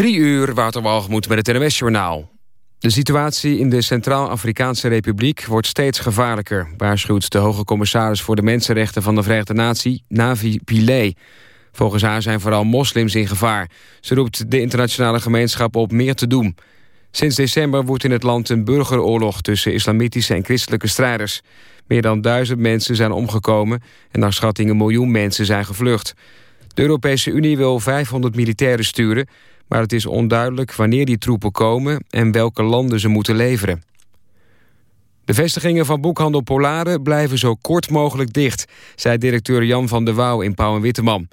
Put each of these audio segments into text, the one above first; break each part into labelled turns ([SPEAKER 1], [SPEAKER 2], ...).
[SPEAKER 1] Drie uur, Waterwalgemoed met het NWS-journaal. De situatie in de Centraal-Afrikaanse Republiek wordt steeds gevaarlijker... waarschuwt de hoge commissaris voor de Mensenrechten van de Verenigde Natie, Navi Pillay. Volgens haar zijn vooral moslims in gevaar. Ze roept de internationale gemeenschap op meer te doen. Sinds december woedt in het land een burgeroorlog... tussen islamitische en christelijke strijders. Meer dan duizend mensen zijn omgekomen... en naar schatting een miljoen mensen zijn gevlucht. De Europese Unie wil 500 militairen sturen maar het is onduidelijk wanneer die troepen komen en welke landen ze moeten leveren. De vestigingen van boekhandel Polare blijven zo kort mogelijk dicht, zei directeur Jan van der Wouw in Pauw en Witteman.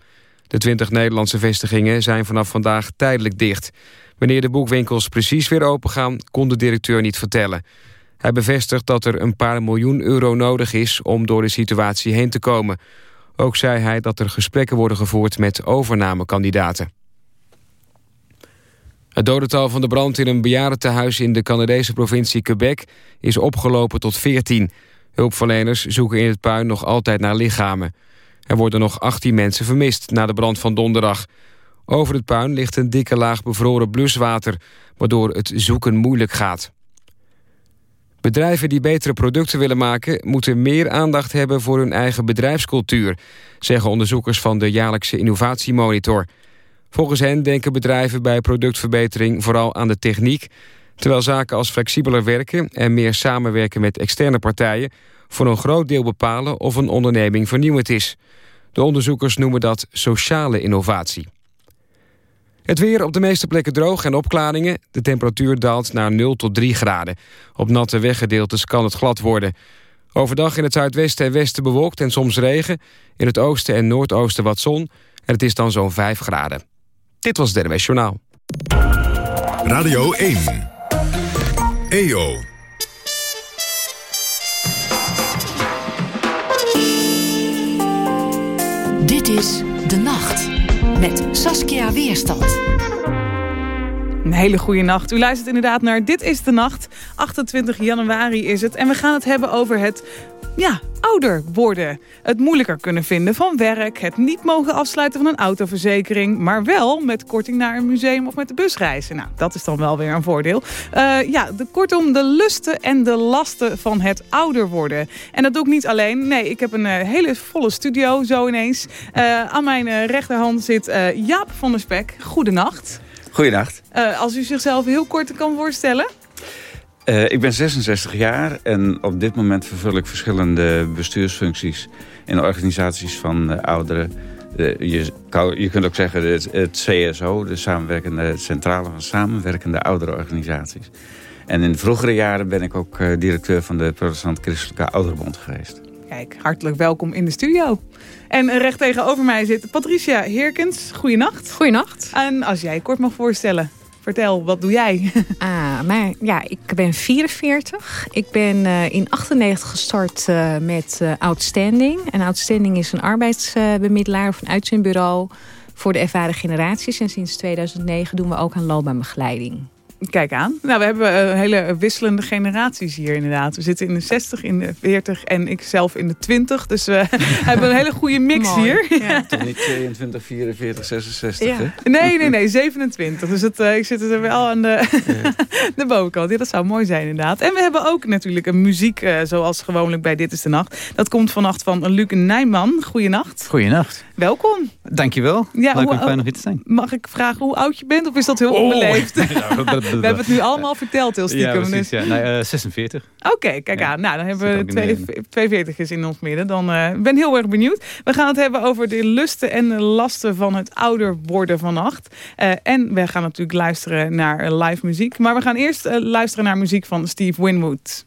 [SPEAKER 1] De 20 Nederlandse vestigingen zijn vanaf vandaag tijdelijk dicht. Wanneer de boekwinkels precies weer opengaan, kon de directeur niet vertellen. Hij bevestigt dat er een paar miljoen euro nodig is om door de situatie heen te komen. Ook zei hij dat er gesprekken worden gevoerd met overnamekandidaten. Het dodental van de brand in een bejaardentehuis in de Canadese provincie Quebec is opgelopen tot 14. Hulpverleners zoeken in het puin nog altijd naar lichamen. Er worden nog 18 mensen vermist na de brand van donderdag. Over het puin ligt een dikke laag bevroren bluswater... waardoor het zoeken moeilijk gaat. Bedrijven die betere producten willen maken... moeten meer aandacht hebben voor hun eigen bedrijfscultuur... zeggen onderzoekers van de jaarlijkse innovatiemonitor... Volgens hen denken bedrijven bij productverbetering vooral aan de techniek... terwijl zaken als flexibeler werken en meer samenwerken met externe partijen... voor een groot deel bepalen of een onderneming vernieuwend is. De onderzoekers noemen dat sociale innovatie. Het weer op de meeste plekken droog en opklaringen. De temperatuur daalt naar 0 tot 3 graden. Op natte weggedeeltes kan het glad worden. Overdag in het zuidwesten en westen bewolkt en soms regen. In het oosten en noordoosten wat zon. En het is dan zo'n 5 graden. Dit was het NWS Journaal.
[SPEAKER 2] Radio 1. EO.
[SPEAKER 3] Dit is De Nacht met Saskia Weerstand.
[SPEAKER 4] Een hele goede nacht. U luistert inderdaad naar Dit is de Nacht. 28 januari is het. En we gaan het hebben over het ja, ouder worden. Het moeilijker kunnen vinden van werk. Het niet mogen afsluiten van een autoverzekering. Maar wel met korting naar een museum of met de bus reizen. Nou, dat is dan wel weer een voordeel. Uh, ja, de, kortom, de lusten en de lasten van het ouder worden. En dat doe ik niet alleen. Nee, ik heb een uh, hele volle studio zo ineens. Uh, aan mijn rechterhand zit Jaap van der Spek. Goedenacht.
[SPEAKER 5] Goedenacht.
[SPEAKER 4] als u zichzelf heel kort kan voorstellen.
[SPEAKER 5] Uh, ik ben 66 jaar en op dit moment vervul ik verschillende bestuursfuncties in organisaties van uh, ouderen. Je, je, kunt ook zeggen het, het, CSO, de samenwerkende Centrale van Samenwerkende Ouderenorganisaties. En in de vroegere jaren ben ik ook directeur van de Protestant Christelijke Ouderenbond geweest.
[SPEAKER 4] Kijk, hartelijk welkom in de studio. En recht tegenover mij zit Patricia Heerkens. Goeienacht.
[SPEAKER 6] Goeienacht.
[SPEAKER 4] En als jij kort mag voorstellen. Vertel, wat doe jij?
[SPEAKER 6] Ah, maar, ja, ik ben 44. Ik ben uh, in 98 gestart uh, met uh, Outstanding. En Outstanding is een arbeidsbemiddelaar of een uitzendbureau voor de ervaren generaties. En sinds 2009 doen we ook aan loopbaanbegeleiding.
[SPEAKER 4] Kijk aan. Nou, we hebben uh, hele wisselende generaties hier inderdaad. We zitten in de 60, in de 40 en ik zelf in de 20. Dus we hebben een hele goede mix hier.
[SPEAKER 5] Ja. Toch niet 22, 44, 66, ja.
[SPEAKER 4] Nee, nee, nee, 27. Dus het, uh, ik zit er wel aan de, ja. de bovenkant. Ja, dat zou mooi zijn inderdaad. En we hebben ook natuurlijk een muziek, uh, zoals gewoonlijk bij Dit is de Nacht. Dat komt vannacht van Luc Nijman. Goeienacht.
[SPEAKER 7] Goeienacht.
[SPEAKER 4] Welkom.
[SPEAKER 7] Dankjewel. Ja, Leuk om fijn nog hier te zijn.
[SPEAKER 4] Mag ik vragen hoe oud je bent? Of is dat heel oh. onbeleefd? we hebben het nu allemaal verteld, heel stiekem.
[SPEAKER 7] Ja, precies, ja. Nee, uh, 46.
[SPEAKER 4] Oké, okay, kijk aan. Nou, dan hebben we twee, twee veertigers in ons midden. Dan uh, ben heel erg benieuwd. We gaan het hebben over de lusten en de lasten van het ouder worden vannacht. Uh, en we gaan natuurlijk luisteren naar live muziek. Maar we gaan eerst luisteren naar muziek van Steve Winwood.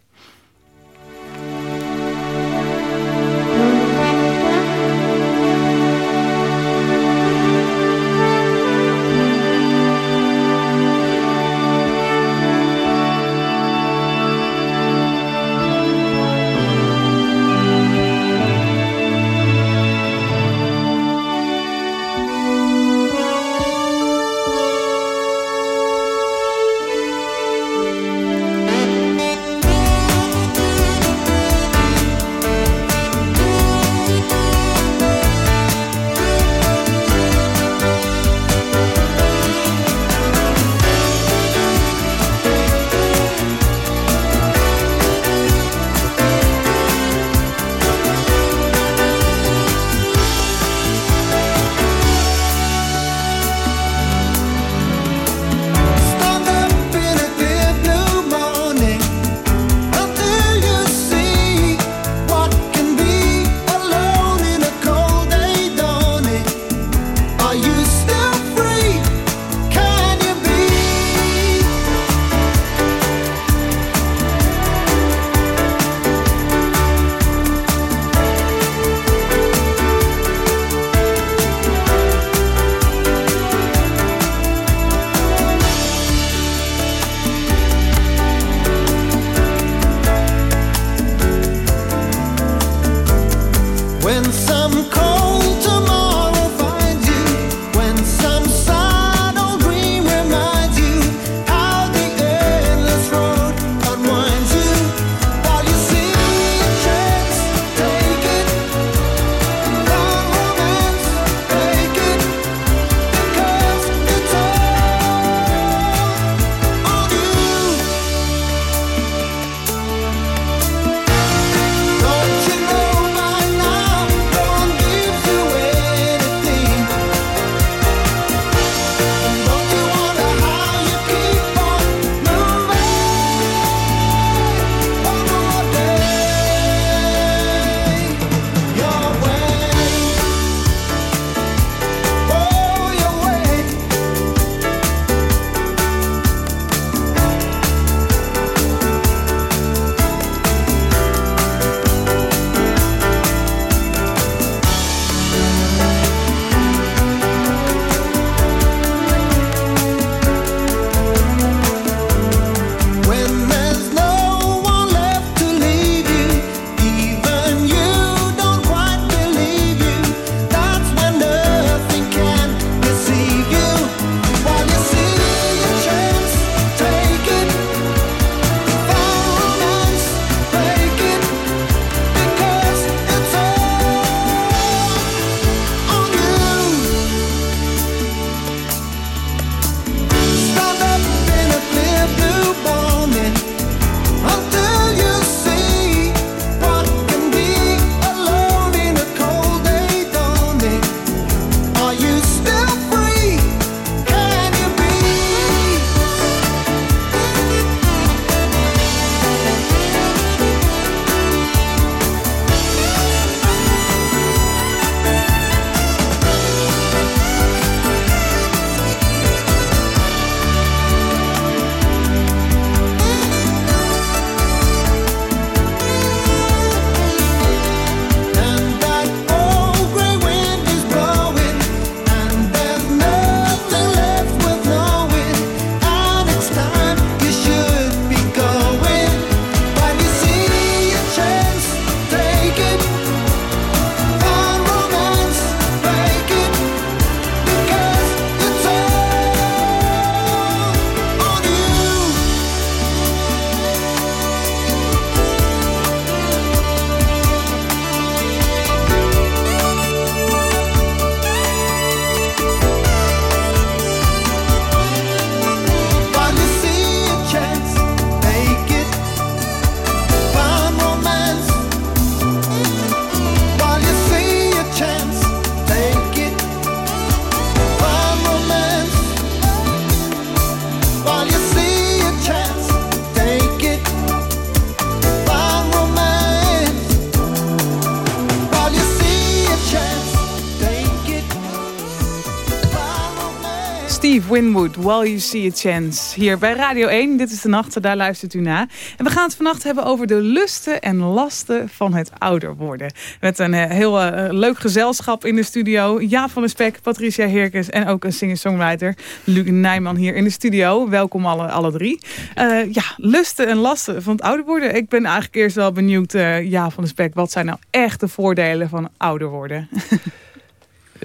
[SPEAKER 4] While You See a Chance. Hier bij Radio 1, dit is de nacht, daar luistert u naar. En we gaan het vannacht hebben over de lusten en lasten van het ouder worden. Met een uh, heel uh, leuk gezelschap in de studio. Jaap van der Spek, Patricia Heerkens en ook een singer-songwriter Luc Nijman hier in de studio. Welkom alle, alle drie. Uh, ja, lusten en lasten van het ouder worden. Ik ben eigenlijk eerst wel benieuwd, Jaap van der Spek, wat zijn nou echt de voordelen van ouder worden?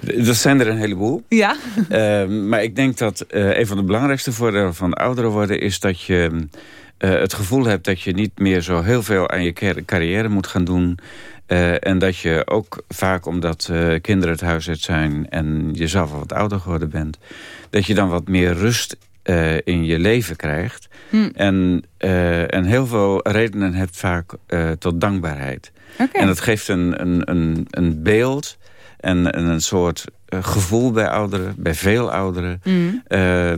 [SPEAKER 5] Er zijn er een heleboel.
[SPEAKER 4] Ja.
[SPEAKER 5] Uh, maar ik denk dat uh, een van de belangrijkste voordelen van ouder worden... is dat je uh, het gevoel hebt dat je niet meer zo heel veel aan je carrière moet gaan doen. en dat je ook vaak omdat kinderen het huis uit zijn... en je zelf al wat ouder geworden bent... dat je dan wat meer rust in je leven krijgt. Hm. En, en heel veel redenen hebt vaak tot dankbaarheid. Okay. En dat geeft een, een, een, een beeld en, een soort uh, gevoel bij ouderen, bij veel ouderen, mm. uh,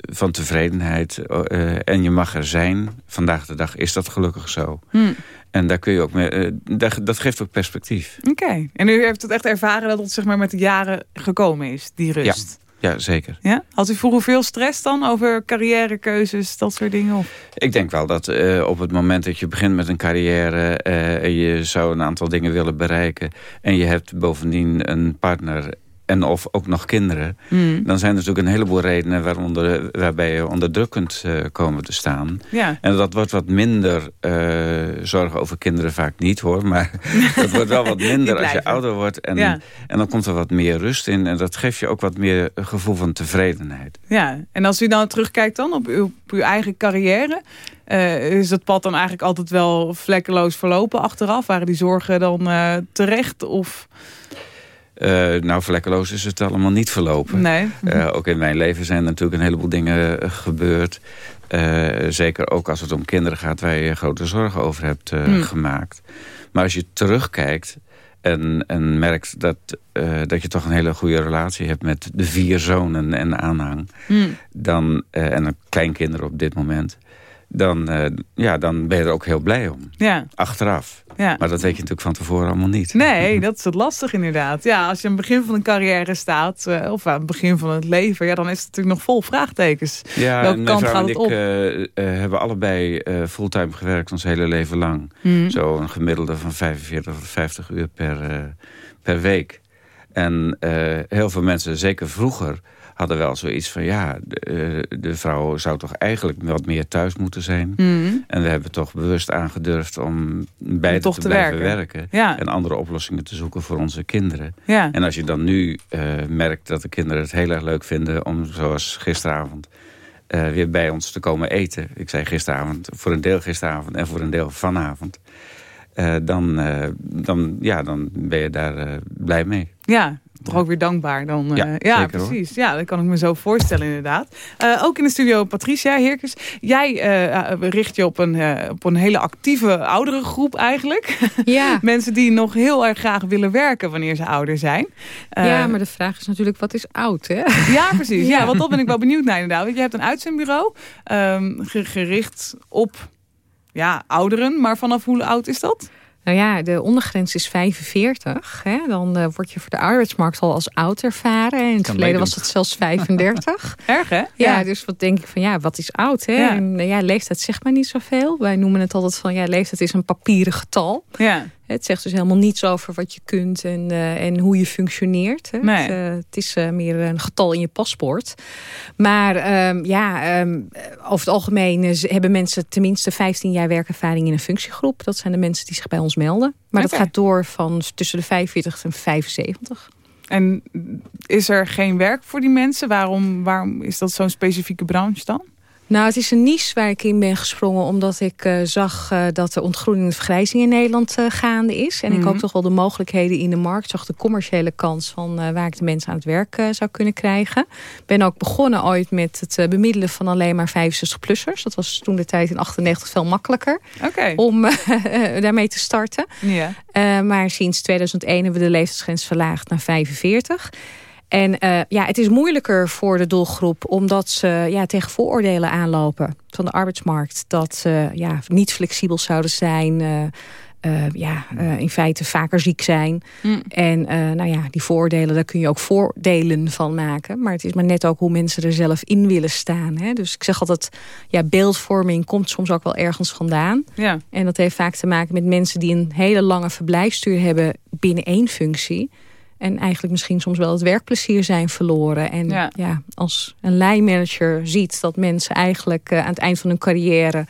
[SPEAKER 5] van tevredenheid. Uh, en je mag er zijn. Vandaag de dag is dat gelukkig zo. Mm. En daar kun je ook mee, uh, dat, dat geeft ook perspectief.
[SPEAKER 4] Oké, en u heeft het echt ervaren dat het zeg maar, met de jaren gekomen is, die rust?
[SPEAKER 5] Ja. Zeker.
[SPEAKER 4] Ja? Had u vroeger veel stress dan over carrièrekeuzes, dat soort dingen? Of?
[SPEAKER 5] Ik denk wel dat uh, op het moment dat je begint met een carrière... Uh, en je zou een aantal dingen willen bereiken... en je hebt bovendien een partner en of ook nog kinderen... Hmm. dan zijn er natuurlijk een heleboel redenen waaronder, waarbij je onder druk kunt uh, komen te staan.
[SPEAKER 4] Ja.
[SPEAKER 5] En dat wordt wat minder uh, zorgen over kinderen vaak niet hoor. Maar dat wordt wel wat minder als je ouder wordt. En, ja. en dan komt er wat meer rust in. En dat geeft je ook wat meer gevoel van tevredenheid.
[SPEAKER 4] Ja, en als u dan terugkijkt dan op uw, op uw eigen carrière... Uh, is het pad dan eigenlijk altijd wel vlekkeloos verlopen achteraf? Waren die zorgen dan terecht of...
[SPEAKER 5] Uh, nou, vlekkeloos is het allemaal niet verlopen.
[SPEAKER 4] Nee.
[SPEAKER 5] Uh, ook in mijn leven zijn er natuurlijk een heleboel dingen uh, gebeurd. zeker ook als het om kinderen gaat waar je grote zorgen over hebt mm. gemaakt. Maar als je terugkijkt en, en merkt dat, dat je toch een hele goede relatie hebt... met de vier zonen en aanhang, mm. dan, en kleinkinderen op dit moment dan, uh, ja, dan ben je er ook heel blij om.
[SPEAKER 4] Ja.
[SPEAKER 5] Achteraf.
[SPEAKER 4] Ja.
[SPEAKER 5] Maar dat weet je natuurlijk van tevoren allemaal niet.
[SPEAKER 4] Nee, dat is het lastig inderdaad. Ja, als je aan het begin van een carrière staat, uh, of aan het begin van het leven, ja, dan is het natuurlijk nog vol vraagtekens.
[SPEAKER 5] Ja, Welke kant gaat het op? Uh, hebben allebei fulltime gewerkt ons hele leven lang. Mm. Zo een gemiddelde van 45 tot 50 uur per, per week. En heel veel mensen, zeker vroeger hadden wel zoiets van... ja, de, eh, de, vrouw zou toch eigenlijk wat meer thuis moeten zijn.
[SPEAKER 4] Mhm.
[SPEAKER 5] En we hebben toch bewust aangedurfd om beide te, te, blijven werken. En andere oplossingen te zoeken voor onze kinderen.
[SPEAKER 4] Ja.
[SPEAKER 5] En als je dan nu uh, merkt dat de kinderen het heel erg leuk vinden... om zoals gisteravond uh, weer bij ons te komen eten. Ik zei gisteravond, voor een deel gisteravond en voor een deel vanavond. Uh, dan, dan, ja, dan ben je daar blij mee.
[SPEAKER 4] Ja, toch ook weer dankbaar. Dan, ja, uh, ja precies. Hoor. Ja, dat kan ik me zo voorstellen inderdaad. Uh, ook in de studio Patricia Heerkens. Jij uh, richt je op een, op een hele actieve oudere groep eigenlijk.
[SPEAKER 6] Ja.
[SPEAKER 4] Mensen die nog heel erg graag willen werken wanneer ze ouder zijn.
[SPEAKER 6] ja, maar de vraag is natuurlijk wat is oud hè?
[SPEAKER 4] Ja, precies. ja. ja, want dat ben ik wel benieuwd naar inderdaad. Want je hebt een uitzendbureau um, gericht op ja, ouderen. Maar vanaf hoe oud is dat?
[SPEAKER 6] Nou ja, de ondergrens is 45. Hè? Dan uh, word je voor de arbeidsmarkt al als oud ervaren. In het verleden was dat zelfs 35.
[SPEAKER 4] Erg hè? Ja,
[SPEAKER 6] ja, dus wat denk ik van ja, wat is oud? Hè?
[SPEAKER 4] Ja.
[SPEAKER 6] En, ja, leeftijd zegt maar niet zoveel. Wij noemen het altijd van ja, leeftijd is een papieren getal.
[SPEAKER 4] Ja.
[SPEAKER 6] Het zegt dus helemaal niets over wat je kunt en, uh, en hoe je functioneert. Hè.
[SPEAKER 4] Nee.
[SPEAKER 6] Het, uh, het, is uh, meer een getal in je paspoort. Maar um, ja, um, over het algemeen hebben mensen tenminste 15 jaar werkervaring in een functiegroep. Dat zijn de mensen die zich bij ons melden. Maar okay. dat gaat door van tussen de 45 en 75.
[SPEAKER 4] En is er geen werk voor die mensen? Waarom, waarom is dat zo'n specifieke branche dan?
[SPEAKER 6] Nou, het is een niche waar ik in ben gesprongen... omdat ik uh, zag uh, dat de ontgroening en vergrijzing in Nederland uh, gaande is. En mm -hmm. ik ook toch wel de mogelijkheden in de markt... zag de commerciële kans van waar ik de mensen aan het werk zou kunnen krijgen. Ik ben ook begonnen ooit met het bemiddelen van alleen maar 65-plussers. Dat was toen de tijd in 98 veel makkelijker
[SPEAKER 4] okay.
[SPEAKER 6] om daarmee te starten.
[SPEAKER 4] Yeah.
[SPEAKER 6] maar sinds 2001 hebben we de leeftijdsgrens verlaagd naar 45... En uh, ja, het is moeilijker voor de doelgroep omdat ze ja, tegen vooroordelen aanlopen van de arbeidsmarkt. Dat ze ja, niet flexibel zouden zijn, uh, uh, ja, in feite vaker ziek zijn. Mm. En nou ja, die voordelen, daar kun je ook voordelen van maken. Maar het is maar net ook hoe mensen er zelf in willen staan. Hè? Dus ik zeg altijd, ja, beeldvorming komt soms ook wel ergens vandaan. Ja. En dat heeft vaak te maken met mensen die een hele lange verblijfstuur hebben binnen één functie. En eigenlijk misschien soms wel het werkplezier zijn verloren. En ja, ja als een lijnmanager ziet dat mensen eigenlijk aan het eind van hun carrière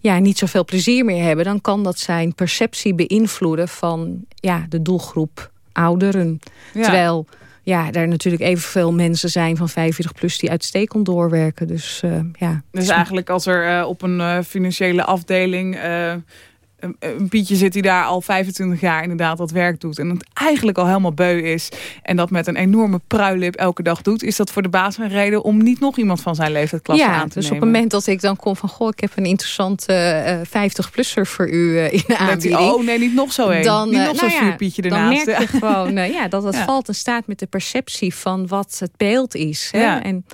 [SPEAKER 6] ja, niet zoveel plezier meer hebben... dan kan dat zijn perceptie beïnvloeden van ja, de doelgroep ouderen. Terwijl ja, er natuurlijk evenveel mensen zijn van 45 plus die uitstekend doorwerken. Dus, uh, ja.
[SPEAKER 4] dus eigenlijk als er uh, op een financiële afdeling Pietje zit die daar al 25 jaar inderdaad dat werk doet. En het eigenlijk al helemaal beu is. En dat met een enorme pruilip elke dag doet. Is dat voor de baas een reden om niet nog iemand van zijn leeftijdsklasse
[SPEAKER 6] ja,
[SPEAKER 4] aan te dus
[SPEAKER 6] nemen? dus op het moment dat ik dan kom van... Goh, ik heb een interessante uh, 50-plusser voor u uh, in de aanbieding.
[SPEAKER 4] oh nee, niet nog zo een. Dan, niet nog zo'n nou vuurpietje ernaast.
[SPEAKER 6] Dan merk je gewoon ja, dat het ja. valt en staat met de perceptie van wat het beeld is. Hè? Ja. En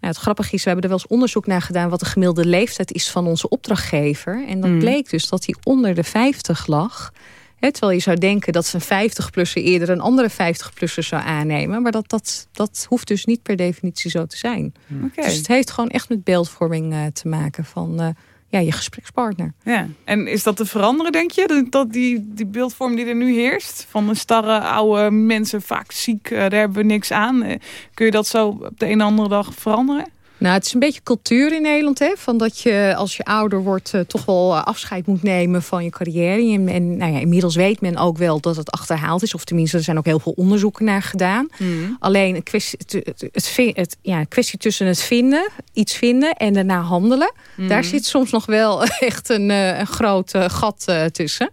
[SPEAKER 6] nou, het grappige is, we hebben er wel eens onderzoek naar gedaan... wat de gemiddelde leeftijd is van onze opdrachtgever. En dat mm. bleek dus dat hij onder de 50 lag. Terwijl je zou denken dat zijn 50-plusser eerder een andere 50-plusser zou aannemen. Maar dat, dat, dat hoeft dus niet per definitie zo te zijn. Okay. Dus het heeft gewoon echt met beeldvorming uh, te maken van... Uh, ja, je gesprekspartner.
[SPEAKER 4] Ja. En is dat te veranderen, denk je? Dat die, die beeldvorm die er nu heerst? Van een starre oude mensen, vaak ziek, uh, daar hebben we niks aan. Uh, kun je dat zo op de een of andere dag veranderen?
[SPEAKER 6] Nou, het is een beetje cultuur in Nederland. Hè? Van dat je als je ouder wordt uh, toch wel afscheid moet nemen van je carrière. En, en nou ja, inmiddels weet men ook wel dat het achterhaald is. Of tenminste, er zijn ook heel veel onderzoeken naar gedaan. Mm. Alleen een kwestie, het, het, het, ja, kwestie tussen het vinden, iets vinden en daarna handelen. Mm. Daar zit soms nog wel echt een, een groot gat uh, tussen.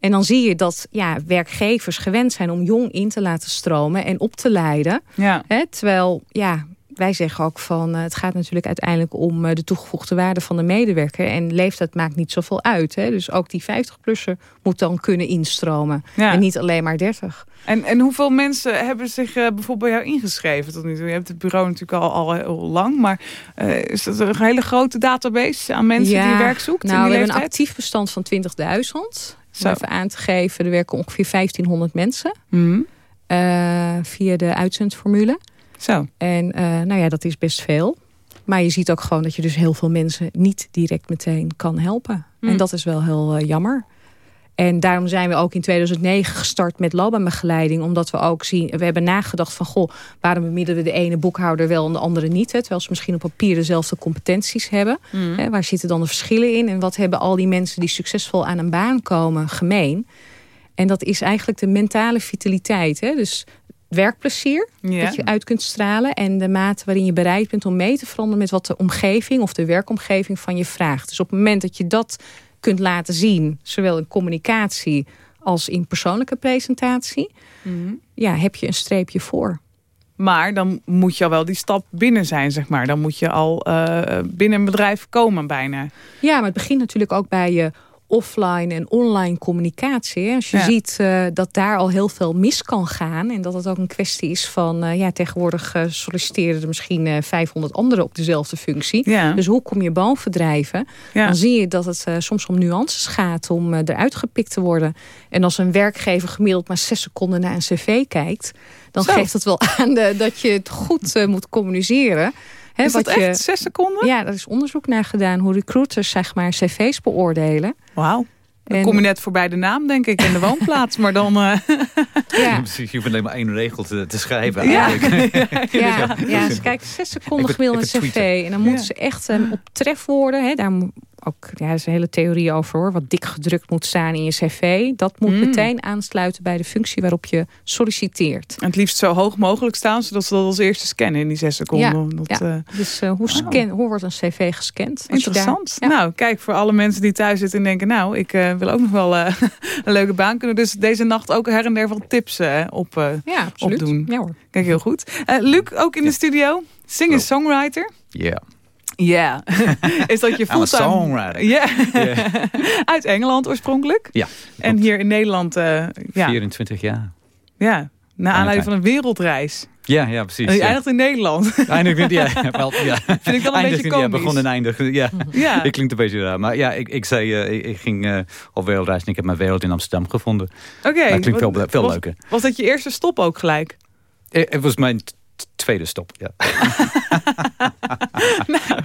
[SPEAKER 6] En dan zie je dat ja, werkgevers gewend zijn om jong in te laten stromen en op te leiden. Ja. Hè, terwijl ja, wij zeggen ook van, uh, het gaat natuurlijk uiteindelijk om uh, de toegevoegde waarde van de medewerker. En leeftijd maakt niet zoveel uit. Hè? Dus ook die 50-plusser moet dan kunnen instromen. Ja. En niet alleen maar 30.
[SPEAKER 4] En, en hoeveel mensen hebben zich uh, bijvoorbeeld bij jou ingeschreven tot nu toe? Je hebt het bureau natuurlijk al, al heel lang. Maar is dat een hele grote database aan mensen
[SPEAKER 6] ja,
[SPEAKER 4] die werk zoekt?
[SPEAKER 6] Nou, we hebben een actief bestand van 20.000. Om even aan te geven, er werken ongeveer 1500 mensen. Mm. via de uitzendformule.
[SPEAKER 4] Zo.
[SPEAKER 6] En uh, nou ja, dat is best veel. Maar je ziet ook gewoon dat je dus heel veel mensen niet direct meteen kan helpen. Mm. En dat is wel heel uh, jammer. En daarom zijn we ook in 2009 gestart met loopbaanbegeleiding. Omdat we ook zien, we hebben nagedacht van... goh, waarom bemiddelen we de ene boekhouder wel en de andere niet? Hè? Terwijl ze misschien op papier dezelfde competenties hebben. Mm. Hè? Waar zitten dan de verschillen in? En wat hebben al die mensen die succesvol aan een baan komen gemeen? En dat is eigenlijk de mentale vitaliteit. Hè? Dus werkplezier dat je uit kunt stralen. En de mate waarin je bereid bent om mee te veranderen... met wat de omgeving of de werkomgeving van je vraagt. Dus op het moment dat je dat kunt laten zien... zowel in communicatie als in persoonlijke presentatie... Mhm. ja, heb je een streepje voor.
[SPEAKER 4] Maar dan moet je al wel die stap binnen zijn, zeg maar. Dan moet je al uh, binnen een bedrijf komen bijna.
[SPEAKER 6] Ja, maar het begint natuurlijk ook bij je offline en online communicatie. Als je ziet uh, dat daar al heel veel mis kan gaan. En dat het ook een kwestie is van... Uh, ja, tegenwoordig uh, solliciteren er misschien 500 anderen op dezelfde functie. Ja. Dus hoe kom je bovendrijven? Ja. Dan zie je dat het soms om nuances gaat om eruit gepikt te worden. En als een werkgever gemiddeld maar zes seconden naar een cv kijkt... dan geeft dat wel aan dat je het goed moet communiceren...
[SPEAKER 4] He, is dat je, echt zes seconden?
[SPEAKER 6] Ja, er is onderzoek naar gedaan hoe recruiters zeg maar cv's beoordelen.
[SPEAKER 4] Wauw. Dan kom je net voorbij de naam, denk ik, en de woonplaats. maar dan... Uh...
[SPEAKER 7] Ja. Je hoeft alleen maar één regel te, te schrijven eigenlijk.
[SPEAKER 6] Ja, ja, ja, ze kijken zes seconden gemiddeld een cv. En dan moeten ze echt um, op trefwoorden... Hè, daar ook, ja, er is een hele theorie over hoor, wat dik gedrukt moet staan in je cv. Dat moet mm. meteen aansluiten bij de functie waarop je solliciteert.
[SPEAKER 4] En het liefst zo hoog mogelijk staan, zodat ze dat als eerste scannen in die zes seconden.
[SPEAKER 6] Ja,
[SPEAKER 4] dat,
[SPEAKER 6] ja. Uh, dus uh, hoe, scan, hoe wordt een cv gescand?
[SPEAKER 4] Interessant. Daar, nou, kijk, voor alle mensen die thuis zitten en denken... nou, ik uh, wil ook nog wel een leuke baan kunnen. Dus deze nacht ook her en der van tips op, ja, opdoen. Ja hoor. Kijk, heel goed. Luc, ook in de studio. Singer-songwriter.
[SPEAKER 7] Ja.
[SPEAKER 4] Ja, is dat je fulltime...
[SPEAKER 7] songwriter.
[SPEAKER 4] Ja, yeah. uit Engeland oorspronkelijk.
[SPEAKER 7] Ja.
[SPEAKER 4] En hier in Nederland... Uh, ja.
[SPEAKER 7] 24 jaar.
[SPEAKER 4] Ja, na aanleiding van een wereldreis.
[SPEAKER 7] Ja, ja, precies.
[SPEAKER 4] En je
[SPEAKER 7] ja.
[SPEAKER 4] eindigt in Nederland.
[SPEAKER 7] Eindig, ja, wel, ja.
[SPEAKER 4] Vind ik wel een
[SPEAKER 7] Eindig-
[SPEAKER 4] beetje
[SPEAKER 7] Ja,
[SPEAKER 4] komisch.
[SPEAKER 7] begon en eindig. Ja,
[SPEAKER 4] Ja.
[SPEAKER 7] ik klinkt een beetje raar. Maar ja, ik, ik zei, eh, ik, ik ging eh, op wereldreis en ik heb mijn wereld in Amsterdam gevonden.
[SPEAKER 4] Oké.
[SPEAKER 7] dat klinkt veel,
[SPEAKER 4] wat-
[SPEAKER 7] veel
[SPEAKER 4] was-
[SPEAKER 7] leuker.
[SPEAKER 4] Was dat je eerste stop ook gelijk?
[SPEAKER 7] Eh, Het was mijn tweede stop, ja.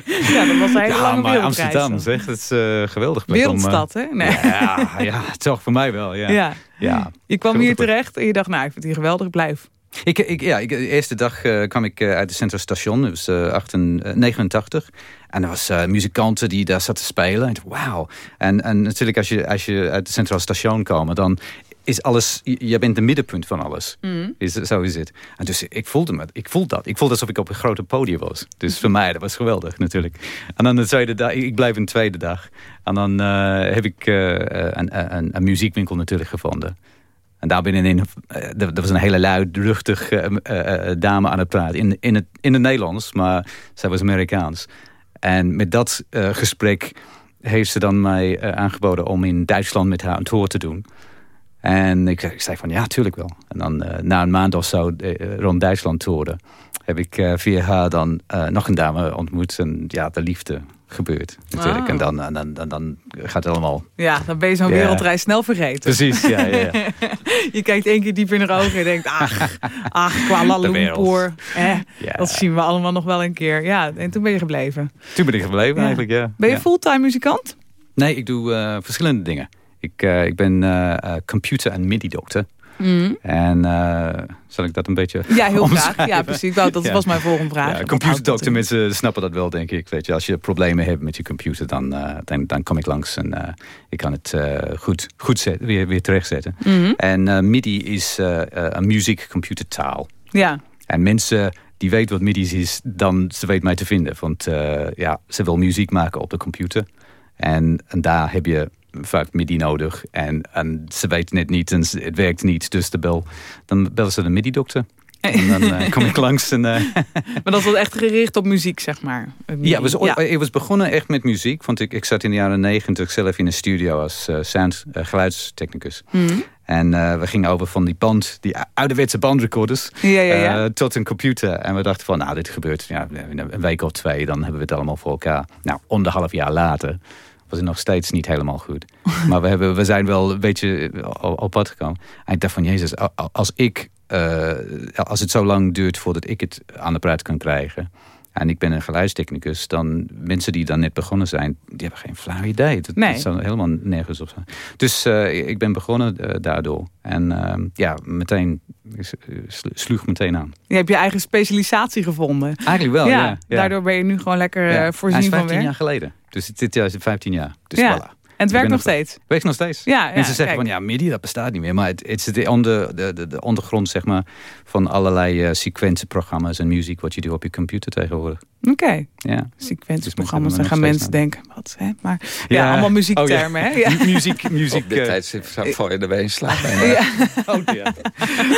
[SPEAKER 4] Ja, dat was een hele
[SPEAKER 7] ja,
[SPEAKER 4] lange
[SPEAKER 7] maar. Amsterdam, zeg, dat is eh geweldig. om, eh,
[SPEAKER 4] Wereldstad, hè? Nee.
[SPEAKER 7] Ja, ja, toch voor mij wel, ja.
[SPEAKER 4] Ja.
[SPEAKER 7] ja.
[SPEAKER 4] Je kwam hier terecht en je dacht, nou, ik vind het hier geweldig, blijf.
[SPEAKER 7] Ik, ik, ja, ik, de eerste dag eh, kwam ik uit het Centraal Station. Het was 88, eh, 89. En er was muzikanten die daar zaten te spelen. En wauw. En, en natuurlijk als je, als je uit het Centraal Station komt... dan is alles... Je je bent de middenpunt van alles. Is, zo is het. En dus ik voelde me, ik voelde dat. Ik voelde alsof ik op een grote podium was. Dus voor mij, dat was geweldig natuurlijk. En dan de tweede dag, ik blijf een tweede dag. En dan eh, heb ik eh, een, een, een muziekwinkel natuurlijk gevonden. En daar binnenin, eh, er was een hele luidruchtig eh, dame aan het praten. In, in, het, in het Nederlands, maar zij was Amerikaans. En met dat gesprek heeft ze dan mij aangeboden om in Duitsland met haar een tour te doen. En ik, ik zei van ja, tuurlijk wel. En dan eh, na een maand of zo eh, rond Duitsland toeren... heb ik eh, via haar dan nog een dame ontmoet. En ja, de liefde gebeurt natuurlijk.
[SPEAKER 4] Ah.
[SPEAKER 7] En dan, en dan, dan, dan gaat het allemaal...
[SPEAKER 4] Ja, dan ben je zo'n wereldreis snel vergeten.
[SPEAKER 7] Precies, ja, ja, ja.
[SPEAKER 4] je kijkt één keer diep in de ogen en denkt, ach, ach, Kuala
[SPEAKER 7] wereld.
[SPEAKER 4] Lumpur. Eh. Dat zien we allemaal nog wel een keer. Ja, en toen ben je gebleven.
[SPEAKER 7] Toen ben ik gebleven
[SPEAKER 4] Ja.
[SPEAKER 7] eigenlijk, ja.
[SPEAKER 4] Ben je fulltime muzikant?
[SPEAKER 7] Nee, ik doe verschillende dingen. Ik, eh, ik ben eh, eh, computer- en MIDI-dokter. En eh, zal ik dat een beetje
[SPEAKER 4] Ja, heel graag. Ja, precies. Nou, dat
[SPEAKER 7] Ja.
[SPEAKER 4] was mijn volgende vraag.
[SPEAKER 7] Ja, computerdokter, mensen snappen dat wel, denk ik. Weet je, als je problemen hebt met je computer, dan, dan, dan kom ik langs en ik kan het goed, goed zetten, weer, weer terechtzetten.
[SPEAKER 4] Mhm.
[SPEAKER 7] En MIDI is een muziek-computertaal.
[SPEAKER 4] Ja,
[SPEAKER 7] En mensen die weten wat MIDI is, dan ze weten mij te vinden. Want ja, ze wil muziek maken op de computer. En, en daar heb je vaak MIDI nodig. En, en ze weten het niet en het werkt niet. Dus de bel, dan bellen ze de MIDI-dokter. En dan eh, kom ik langs en... eh,
[SPEAKER 4] maar dat was echt gericht op muziek, zeg maar.
[SPEAKER 7] ja, het was,
[SPEAKER 4] ja.
[SPEAKER 7] was begonnen echt met muziek. Want ik, ik zat in de jaren negentig zelf in een studio als eh, sound, geluidstechnicus.
[SPEAKER 4] Mhm.
[SPEAKER 7] En we gingen over van die band, die ouderwetse bandrecorders,
[SPEAKER 4] Ja, ja, ja.
[SPEAKER 7] tot een computer. En we dachten van, nou, dit gebeurt ja, een week of twee, dan hebben we het allemaal voor elkaar. Nou, anderhalf jaar later was het nog steeds niet helemaal goed. maar we, hebben, we zijn wel een beetje op, op pad gekomen. En ik dacht van, jezus, als ik, eh, als het zo lang duurt voordat ik het aan de praat kan krijgen... En ik ben een geluidstechnicus. Dan mensen die dan net begonnen zijn, die hebben geen flauw idee. Dat,
[SPEAKER 4] Nee.
[SPEAKER 7] dat zou helemaal nergens op zijn. Dus eh, ik ben begonnen eh, daardoor. En ehm, ja, meteen sl- sloeg meteen aan.
[SPEAKER 4] Je hebt je eigen specialisatie gevonden.
[SPEAKER 7] Eigenlijk wel, ja. ja.
[SPEAKER 4] Daardoor ben je nu gewoon lekker
[SPEAKER 7] Ja.
[SPEAKER 4] eh, voorzien van
[SPEAKER 7] 15
[SPEAKER 4] werk.
[SPEAKER 7] jaar geleden. Dus dit jaar is het 15 jaar. Dus
[SPEAKER 4] Ja.
[SPEAKER 7] voilà.
[SPEAKER 4] En het werkt nog
[SPEAKER 7] nog-
[SPEAKER 4] steeds.
[SPEAKER 7] Werkt nog steeds.
[SPEAKER 4] Ja, ja,
[SPEAKER 7] Mensen zeggen
[SPEAKER 4] kijk.
[SPEAKER 7] van ja, MIDI dat bestaat niet meer. Maar het, het is de, onder, de, de, de ondergrond zeg maar, van allerlei eh sequentieprogramma's en muziek wat je doet op je computer tegenwoordig.
[SPEAKER 4] Oké,
[SPEAKER 7] Ja.
[SPEAKER 4] sequentieprogramma's.
[SPEAKER 7] Dus
[SPEAKER 4] Dan gaan mensen denken, wat, hè? Maar ja, allemaal muziektermen, hè? Ja.
[SPEAKER 7] muziek, muziek.
[SPEAKER 5] Op dit
[SPEAKER 7] eh,
[SPEAKER 5] tijdstip val je erbij in slaap. bijna.
[SPEAKER 4] Ja.
[SPEAKER 7] Oh, ja.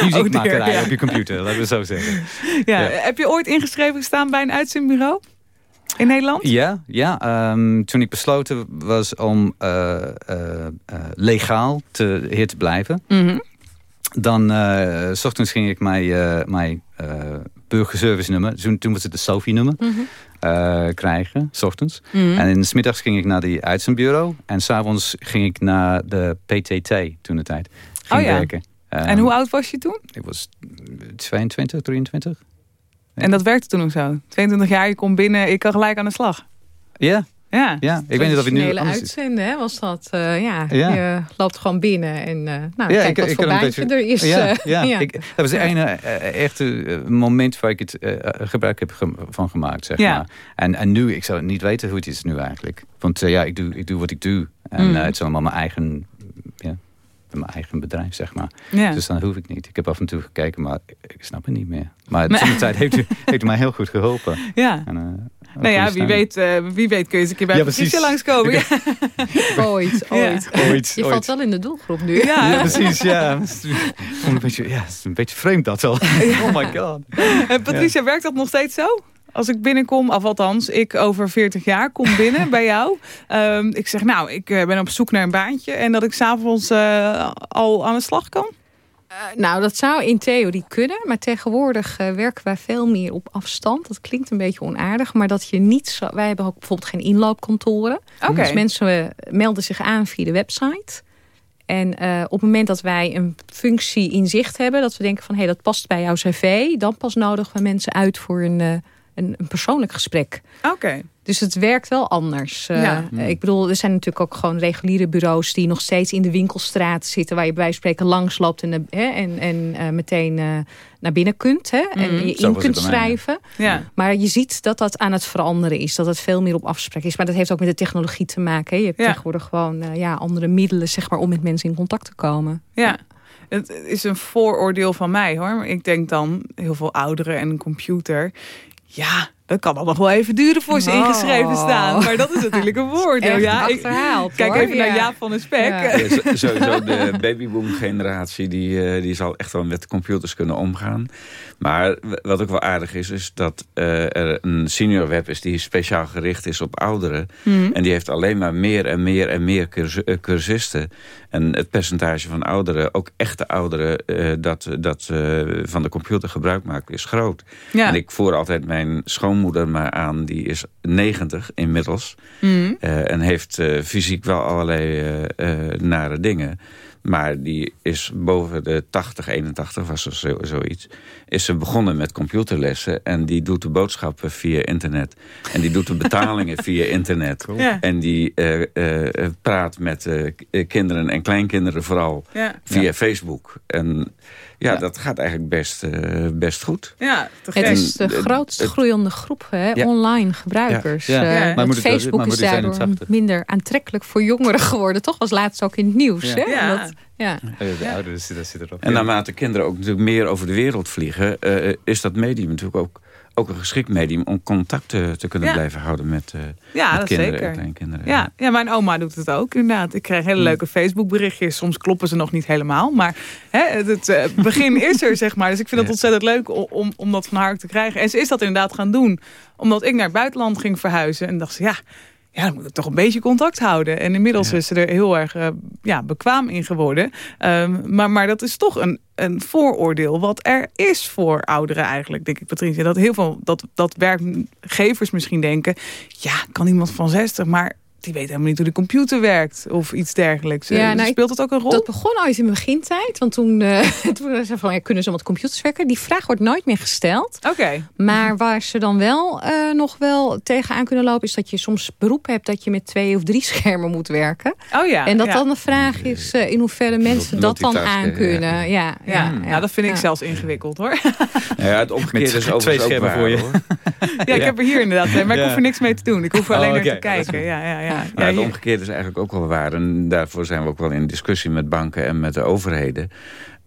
[SPEAKER 7] Muziekmakerij
[SPEAKER 4] Oh, ja.
[SPEAKER 7] op je computer, laten we zo zeggen.
[SPEAKER 4] Ja.
[SPEAKER 7] Ja.
[SPEAKER 4] Heb je ooit ingeschreven gestaan bij een uitzendbureau? In Nederland?
[SPEAKER 7] Ja, ja ehm, toen ik besloten was om eh, eh, eh, legaal te, hier te blijven...
[SPEAKER 4] Mhm.
[SPEAKER 7] dan s ochtends ging ik mijn, mijn burgerservice nummer... Toen, toen was het de Sophie-nummer... eh, krijgen, s ochtends.
[SPEAKER 4] Mhm.
[SPEAKER 7] En in 's middags ging ik naar die uitzendbureau. En s'avonds ging ik naar de PTT toen de tijd. Ging
[SPEAKER 4] Oh ja.
[SPEAKER 7] werken.
[SPEAKER 4] En
[SPEAKER 7] Ehm,
[SPEAKER 4] hoe oud was je toen?
[SPEAKER 7] Ik was 22, 23.
[SPEAKER 4] En dat werkte toen ook zo? 22 jaar, je komt binnen, ik kan gelijk aan de slag.
[SPEAKER 7] Ja,
[SPEAKER 4] Ja.
[SPEAKER 7] ja. Ik weet niet of het nu anders
[SPEAKER 6] uitzenden, hè, was dat. eh, ja.
[SPEAKER 7] Ja.
[SPEAKER 6] je loopt gewoon binnen en eh nou,
[SPEAKER 7] Ja,
[SPEAKER 6] kijk
[SPEAKER 7] ik-
[SPEAKER 6] wat
[SPEAKER 7] ik
[SPEAKER 6] voor
[SPEAKER 7] kan een
[SPEAKER 6] baantje
[SPEAKER 7] beetje-
[SPEAKER 6] er is.
[SPEAKER 7] Ja,
[SPEAKER 6] eh,
[SPEAKER 7] ja.
[SPEAKER 6] ja.
[SPEAKER 7] Ik, dat was het ene echte moment waar ik het gebruik heb ge- van gemaakt, zeg
[SPEAKER 4] Ja.
[SPEAKER 7] maar. En, en nu, ik zou niet weten hoe het is nu eigenlijk. Want ja, ik doe, ik doe wat ik doe. En
[SPEAKER 4] Mm.
[SPEAKER 7] het is allemaal mijn eigen, ja, mijn eigen bedrijf, zeg maar.
[SPEAKER 4] Ja.
[SPEAKER 7] Dus dan hoef ik niet. Ik heb af en toe gekeken, maar ik, snap het niet meer. Maar toen de tijd heeft u, heeft u mij heel goed geholpen.
[SPEAKER 4] ja.
[SPEAKER 7] En, eh,
[SPEAKER 4] Nou ja, wie weet, eh, wie weet kun je eens een keer bij
[SPEAKER 7] Ja,
[SPEAKER 4] Patricia langskomen. Ja.
[SPEAKER 6] Ooit,
[SPEAKER 4] Ja.
[SPEAKER 6] ooit.
[SPEAKER 7] Ooit,
[SPEAKER 6] Je
[SPEAKER 7] ooit.
[SPEAKER 6] valt wel in de doelgroep nu.
[SPEAKER 4] Ja.
[SPEAKER 7] Ja, precies, ja. Het is een beetje, ja, het is een beetje vreemd dat al. Oh my god.
[SPEAKER 4] En Patricia, werkt dat nog steeds zo? Als ik binnenkom, of althans, ik over 40 jaar kom binnen bij jou. Ehm, ik zeg, nou, ik eh, ben op zoek naar een baantje. En dat ik s'avonds eh al aan de slag kan.
[SPEAKER 6] Uh, nou, dat zou in theorie kunnen. Maar tegenwoordig uh, werken wij veel meer op afstand. Dat klinkt een beetje onaardig. Maar dat je niet zo... Wij hebben ook bijvoorbeeld geen inloopkantoren.
[SPEAKER 4] Okay.
[SPEAKER 6] Dus mensen melden zich aan via de website. En uh, op het moment dat wij een functie in zicht hebben... dat we denken van, hé, hey, dat past bij jouw cv... dan pas nodigen we mensen uit voor een, een, een persoonlijk gesprek.
[SPEAKER 4] Oké. Okay.
[SPEAKER 6] Dus het werkt wel anders. Uh,
[SPEAKER 4] Ja.
[SPEAKER 6] Ik bedoel, er zijn natuurlijk ook gewoon reguliere bureaus... die nog steeds in de winkelstraat zitten... waar je bij wijze van spreken langs loopt en, hè, en, en uh, meteen uh, naar binnen kunt. Hè, en
[SPEAKER 4] Mhm.
[SPEAKER 6] je
[SPEAKER 7] Zo
[SPEAKER 6] in kunt schrijven.
[SPEAKER 4] Ja.
[SPEAKER 6] Maar je ziet dat dat aan het veranderen is. Dat het veel meer op afspraak is. Maar dat heeft ook met de technologie te maken. Hè. Je hebt
[SPEAKER 4] Ja.
[SPEAKER 6] tegenwoordig gewoon eh, ja, andere middelen zeg maar, om met mensen in contact te komen.
[SPEAKER 4] Ja, het is een vooroordeel van mij hoor. Maar ik denk dan, heel veel ouderen en een computer. Ja, dat kan nog wel even duren voor ze
[SPEAKER 6] Oh.
[SPEAKER 4] ingeschreven staan. Maar dat is natuurlijk een.
[SPEAKER 6] Echt
[SPEAKER 4] ja, ik, kijk
[SPEAKER 6] hoor.
[SPEAKER 4] even naar
[SPEAKER 6] Ja.
[SPEAKER 4] Jaap van der Spek.
[SPEAKER 6] Ja.
[SPEAKER 5] Sowieso de babyboom-generatie, die, eh, die zal echt wel met computers kunnen omgaan. Maar wat ook wel aardig is, is dat eh, er een senior web is die speciaal gericht is op ouderen.
[SPEAKER 4] Mhm.
[SPEAKER 5] En die heeft alleen maar meer en meer en meer eh, cursisten. En het percentage van ouderen, ook echte ouderen, eh, dat, dat van de computer gebruik maken, is groot.
[SPEAKER 4] Ja.
[SPEAKER 5] En ik voer altijd mijn schoonmoeder maar aan, die is 90 inmiddels.
[SPEAKER 4] Mhm.
[SPEAKER 5] En heeft fysiek wel allerlei nare dingen. Maar die is boven de 80, 81 was er zo, zoiets. Is ze begonnen met computerlessen. En die doet de boodschappen via internet. En die doet de betalingen via internet.
[SPEAKER 4] Ja.
[SPEAKER 5] En die eh, eh, praat met eh, kinderen en kleinkinderen vooral
[SPEAKER 4] Ja.
[SPEAKER 5] via Facebook. En ja,
[SPEAKER 7] Ja.
[SPEAKER 5] dat gaat eigenlijk best, eh, best goed.
[SPEAKER 4] ja,
[SPEAKER 6] Het is de
[SPEAKER 5] het-
[SPEAKER 6] grootst
[SPEAKER 5] het-
[SPEAKER 6] groeiende groep hè,
[SPEAKER 5] Ja.
[SPEAKER 6] online gebruikers.
[SPEAKER 7] Ja.
[SPEAKER 6] Eh,
[SPEAKER 7] moeder-
[SPEAKER 6] Facebook
[SPEAKER 7] mijn
[SPEAKER 6] is daardoor
[SPEAKER 7] 81.
[SPEAKER 6] minder aantrekkelijk voor jongeren geworden. Toch was laatst ook in het nieuws.
[SPEAKER 7] Ja.
[SPEAKER 6] Hè?
[SPEAKER 4] Ja.
[SPEAKER 6] Dat- ja.
[SPEAKER 7] Eh, De ouders zitten, zitten erop.
[SPEAKER 5] En naarmate kinderen ook natuurlijk meer over de wereld vliegen... eh, is dat medium natuurlijk ook, ook een geschikt medium... om contact te, te kunnen
[SPEAKER 4] Ja.
[SPEAKER 5] blijven houden met, eh,
[SPEAKER 4] Ja,
[SPEAKER 5] met
[SPEAKER 4] dat
[SPEAKER 5] kinderen en kleinkinderen.
[SPEAKER 4] Ja, ja, mijn oma doet het ook inderdaad. Ik krijg hele leuke Facebook berichtjes. Soms kloppen ze nog niet helemaal. Maar hè, het, eh, begin is er, zeg maar. Dus ik vind het
[SPEAKER 5] Ja.
[SPEAKER 4] ontzettend leuk om, om, om dat van haar te krijgen. En ze is dat inderdaad gaan doen. Omdat ik naar het buitenland ging verhuizen. En dacht ze, ja, ja, dan moet ik toch een beetje contact houden. En inmiddels
[SPEAKER 5] Ja.
[SPEAKER 4] is ze er heel erg eh, ja, bekwaam in geworden. Ehm, maar, maar dat is toch een, een vooroordeel wat er is voor ouderen eigenlijk, denk ik, Patricia. Dat heel veel dat, dat werkgevers misschien denken... ja, kan iemand van 60, maar die weet helemaal niet hoe de computer werkt. Of iets dergelijks.
[SPEAKER 6] Ja,
[SPEAKER 4] Eh,
[SPEAKER 6] nou,
[SPEAKER 4] Speelt dat ook een rol?
[SPEAKER 6] Dat begon ooit in mijn begintijd. Want toen, eh toen ze van, ja, kunnen ze met computers werken? Die vraag wordt nooit meer gesteld.
[SPEAKER 4] Oké.
[SPEAKER 6] Maar waar ze dan wel eh, nog wel tegenaan kunnen lopen... is dat je soms beroep hebt dat je met twee of drie schermen moet werken.
[SPEAKER 4] Oh ja.
[SPEAKER 6] en dat
[SPEAKER 4] ja.
[SPEAKER 6] dan de vraag is in hoeveelere mensen dat dan aankunnen.
[SPEAKER 5] ja.
[SPEAKER 6] Ja, ja,
[SPEAKER 4] Ja, ja, dat vind ik
[SPEAKER 6] ja.
[SPEAKER 4] zelfs ingewikkeld hoor.
[SPEAKER 5] Nou ja, het omgekeerde
[SPEAKER 7] Met
[SPEAKER 5] is
[SPEAKER 7] twee
[SPEAKER 5] ook
[SPEAKER 7] schermen
[SPEAKER 5] waar,
[SPEAKER 7] voor je.
[SPEAKER 5] hoor.
[SPEAKER 4] ja, ik heb er hier inderdaad, maar ik
[SPEAKER 7] Ja.
[SPEAKER 4] hoef er niks mee te doen. Ik hoef er alleen
[SPEAKER 7] Oh,
[SPEAKER 4] naar te kijken. Ja, ja, ja.
[SPEAKER 5] Maar
[SPEAKER 4] ja
[SPEAKER 5] het omgekeerde is eigenlijk ook wel waar. En daarvoor zijn we ook wel in discussie met banken en met de overheden.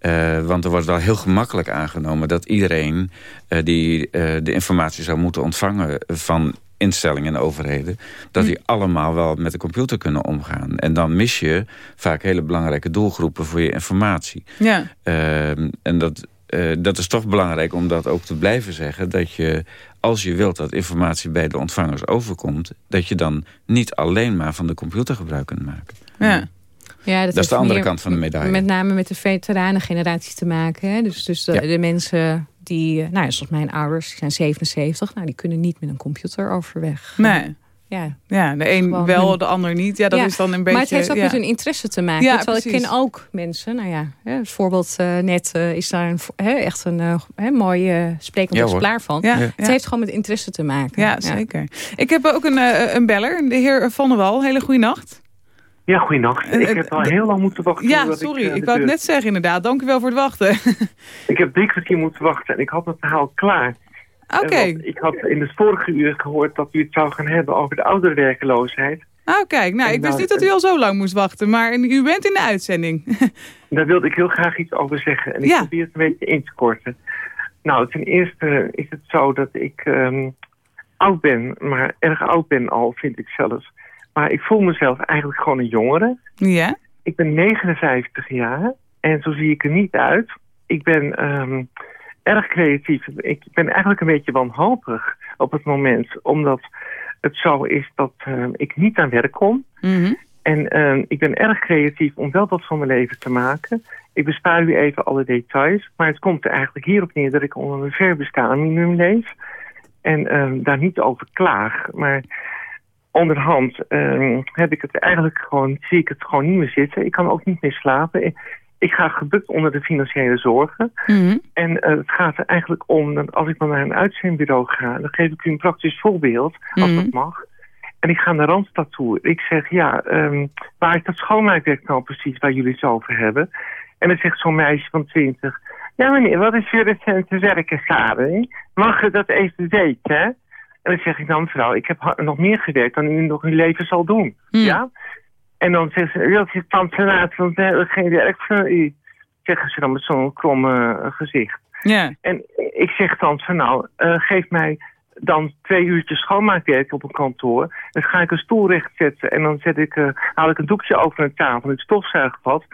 [SPEAKER 5] Eh, want er wordt wel heel gemakkelijk aangenomen dat iedereen eh, die eh, de informatie zou moeten ontvangen van instellingen en overheden, dat die allemaal wel met de computer kunnen omgaan. En dan mis je vaak hele belangrijke doelgroepen voor je informatie.
[SPEAKER 4] ja.
[SPEAKER 5] Ehm, en dat, dat is toch belangrijk om dat ook te blijven zeggen. Dat je, als je wilt dat informatie bij de ontvangers overkomt... dat je dan niet alleen maar van de computer gebruik kunt maken.
[SPEAKER 4] ja.
[SPEAKER 6] Ja,
[SPEAKER 5] Dat is de andere kant van de medaille.
[SPEAKER 6] Met name met de veteranengeneratie te maken. Hè? Dus, dus de,
[SPEAKER 5] Ja.
[SPEAKER 6] de mensen die, eh, nou ja, zoals mijn ouders, die zijn 77. Nou, die kunnen niet met een computer overweg.
[SPEAKER 4] Nee.
[SPEAKER 6] Ja.
[SPEAKER 4] Ja, de een
[SPEAKER 6] Gewoon
[SPEAKER 4] wel,
[SPEAKER 6] hun-
[SPEAKER 4] de ander niet. Ja, dat
[SPEAKER 6] Ja,
[SPEAKER 4] is dan een beetje...
[SPEAKER 6] maar het heeft ook
[SPEAKER 4] ja.
[SPEAKER 6] met hun interesse te maken.
[SPEAKER 4] Ja,
[SPEAKER 6] Terwijl ik ken ook mensen, nou ja, hè, als voorbeeld eh, net eh, is daar een, echt een eh, hè, mooi sprekend exemplaar van.
[SPEAKER 4] Ja,
[SPEAKER 5] Ja.
[SPEAKER 6] Het heeft gewoon met interesse te maken.
[SPEAKER 4] Ja, zeker. Ik heb ook een, een beller, de heer Van der Wal. Hele goede nacht.
[SPEAKER 8] Ja, goeienacht. Ik heb al heel lang moeten wachten.
[SPEAKER 4] Ja, sorry. Ik, wou het
[SPEAKER 8] deur-
[SPEAKER 4] net zeggen inderdaad. Dank u wel voor het wachten.
[SPEAKER 8] Ik heb drie kwartier moeten wachten en ik had het verhaal klaar.
[SPEAKER 4] Oké.
[SPEAKER 8] Ik had in het vorige uur gehoord dat u het zou gaan hebben over de ouderwerkeloosheid.
[SPEAKER 4] Oh, kijk. Nou,
[SPEAKER 8] En
[SPEAKER 4] ik wist
[SPEAKER 8] nou,
[SPEAKER 4] niet dat u al zo lang moest wachten. Maar u bent in de uitzending.
[SPEAKER 8] Daar wilde ik heel graag iets over zeggen. En ik
[SPEAKER 4] Ja.
[SPEAKER 8] probeer het een beetje in te korten. Nou, ten eerste is het zo dat ik ehm, oud ben, maar erg oud ben al, vind ik zelfs. Maar ik voel mezelf eigenlijk gewoon een jongere.
[SPEAKER 4] ja?
[SPEAKER 8] Ik ben 59 jaar en zo zie ik er niet uit. Ik ben ehm, erg creatief. Ik ben eigenlijk een beetje wanhopig op het moment. Omdat het zo is dat ehm, ik niet aan werk kom.
[SPEAKER 4] Mhm.
[SPEAKER 8] En ehm, ik ben erg creatief om wel wat van mijn leven te maken. Ik bespaar u even alle details, maar het komt er eigenlijk hierop neer dat ik onder een verbestaan leef en ehm, daar niet over klaag. Maar onderhand heb ik het eigenlijk gewoon, zie ik het gewoon niet meer zitten. Ik kan ook niet meer slapen. Ik, ga gebukt onder de financiële zorgen.
[SPEAKER 4] Mhm.
[SPEAKER 8] En uh, het gaat er eigenlijk om dat als ik dan naar een uitzendbureau ga, dan geef ik u een praktisch voorbeeld, als
[SPEAKER 4] Mhm.
[SPEAKER 8] dat mag. En ik ga naar Randstad toe. Ik zeg, ja, ehm, waar is dat schoonmaakwerk nou precies waar jullie het over hebben? En dan zegt zo'n meisje van 20, ja meneer, wat is uw recente werkervaring? Mag u dat even weten? En dan zeg ik dan, mevrouw, ik heb nog meer gewerkt dan u nog uw leven zal doen.
[SPEAKER 4] Hmm.
[SPEAKER 8] Ja? En dan zegt ze, wilt pensionaat, want we hebben geen werk u. Zeggen ze dan met zo'n kromme eh, gezicht.
[SPEAKER 4] Ja.
[SPEAKER 8] En ik zeg dan van nou, eh, geef mij dan twee uurtjes schoonmaakwerk op een kantoor. Dan ga ik een stoel rechtzetten en dan zet ik, eh, haal ik een doekje over een tafel en ik stofzuigvat.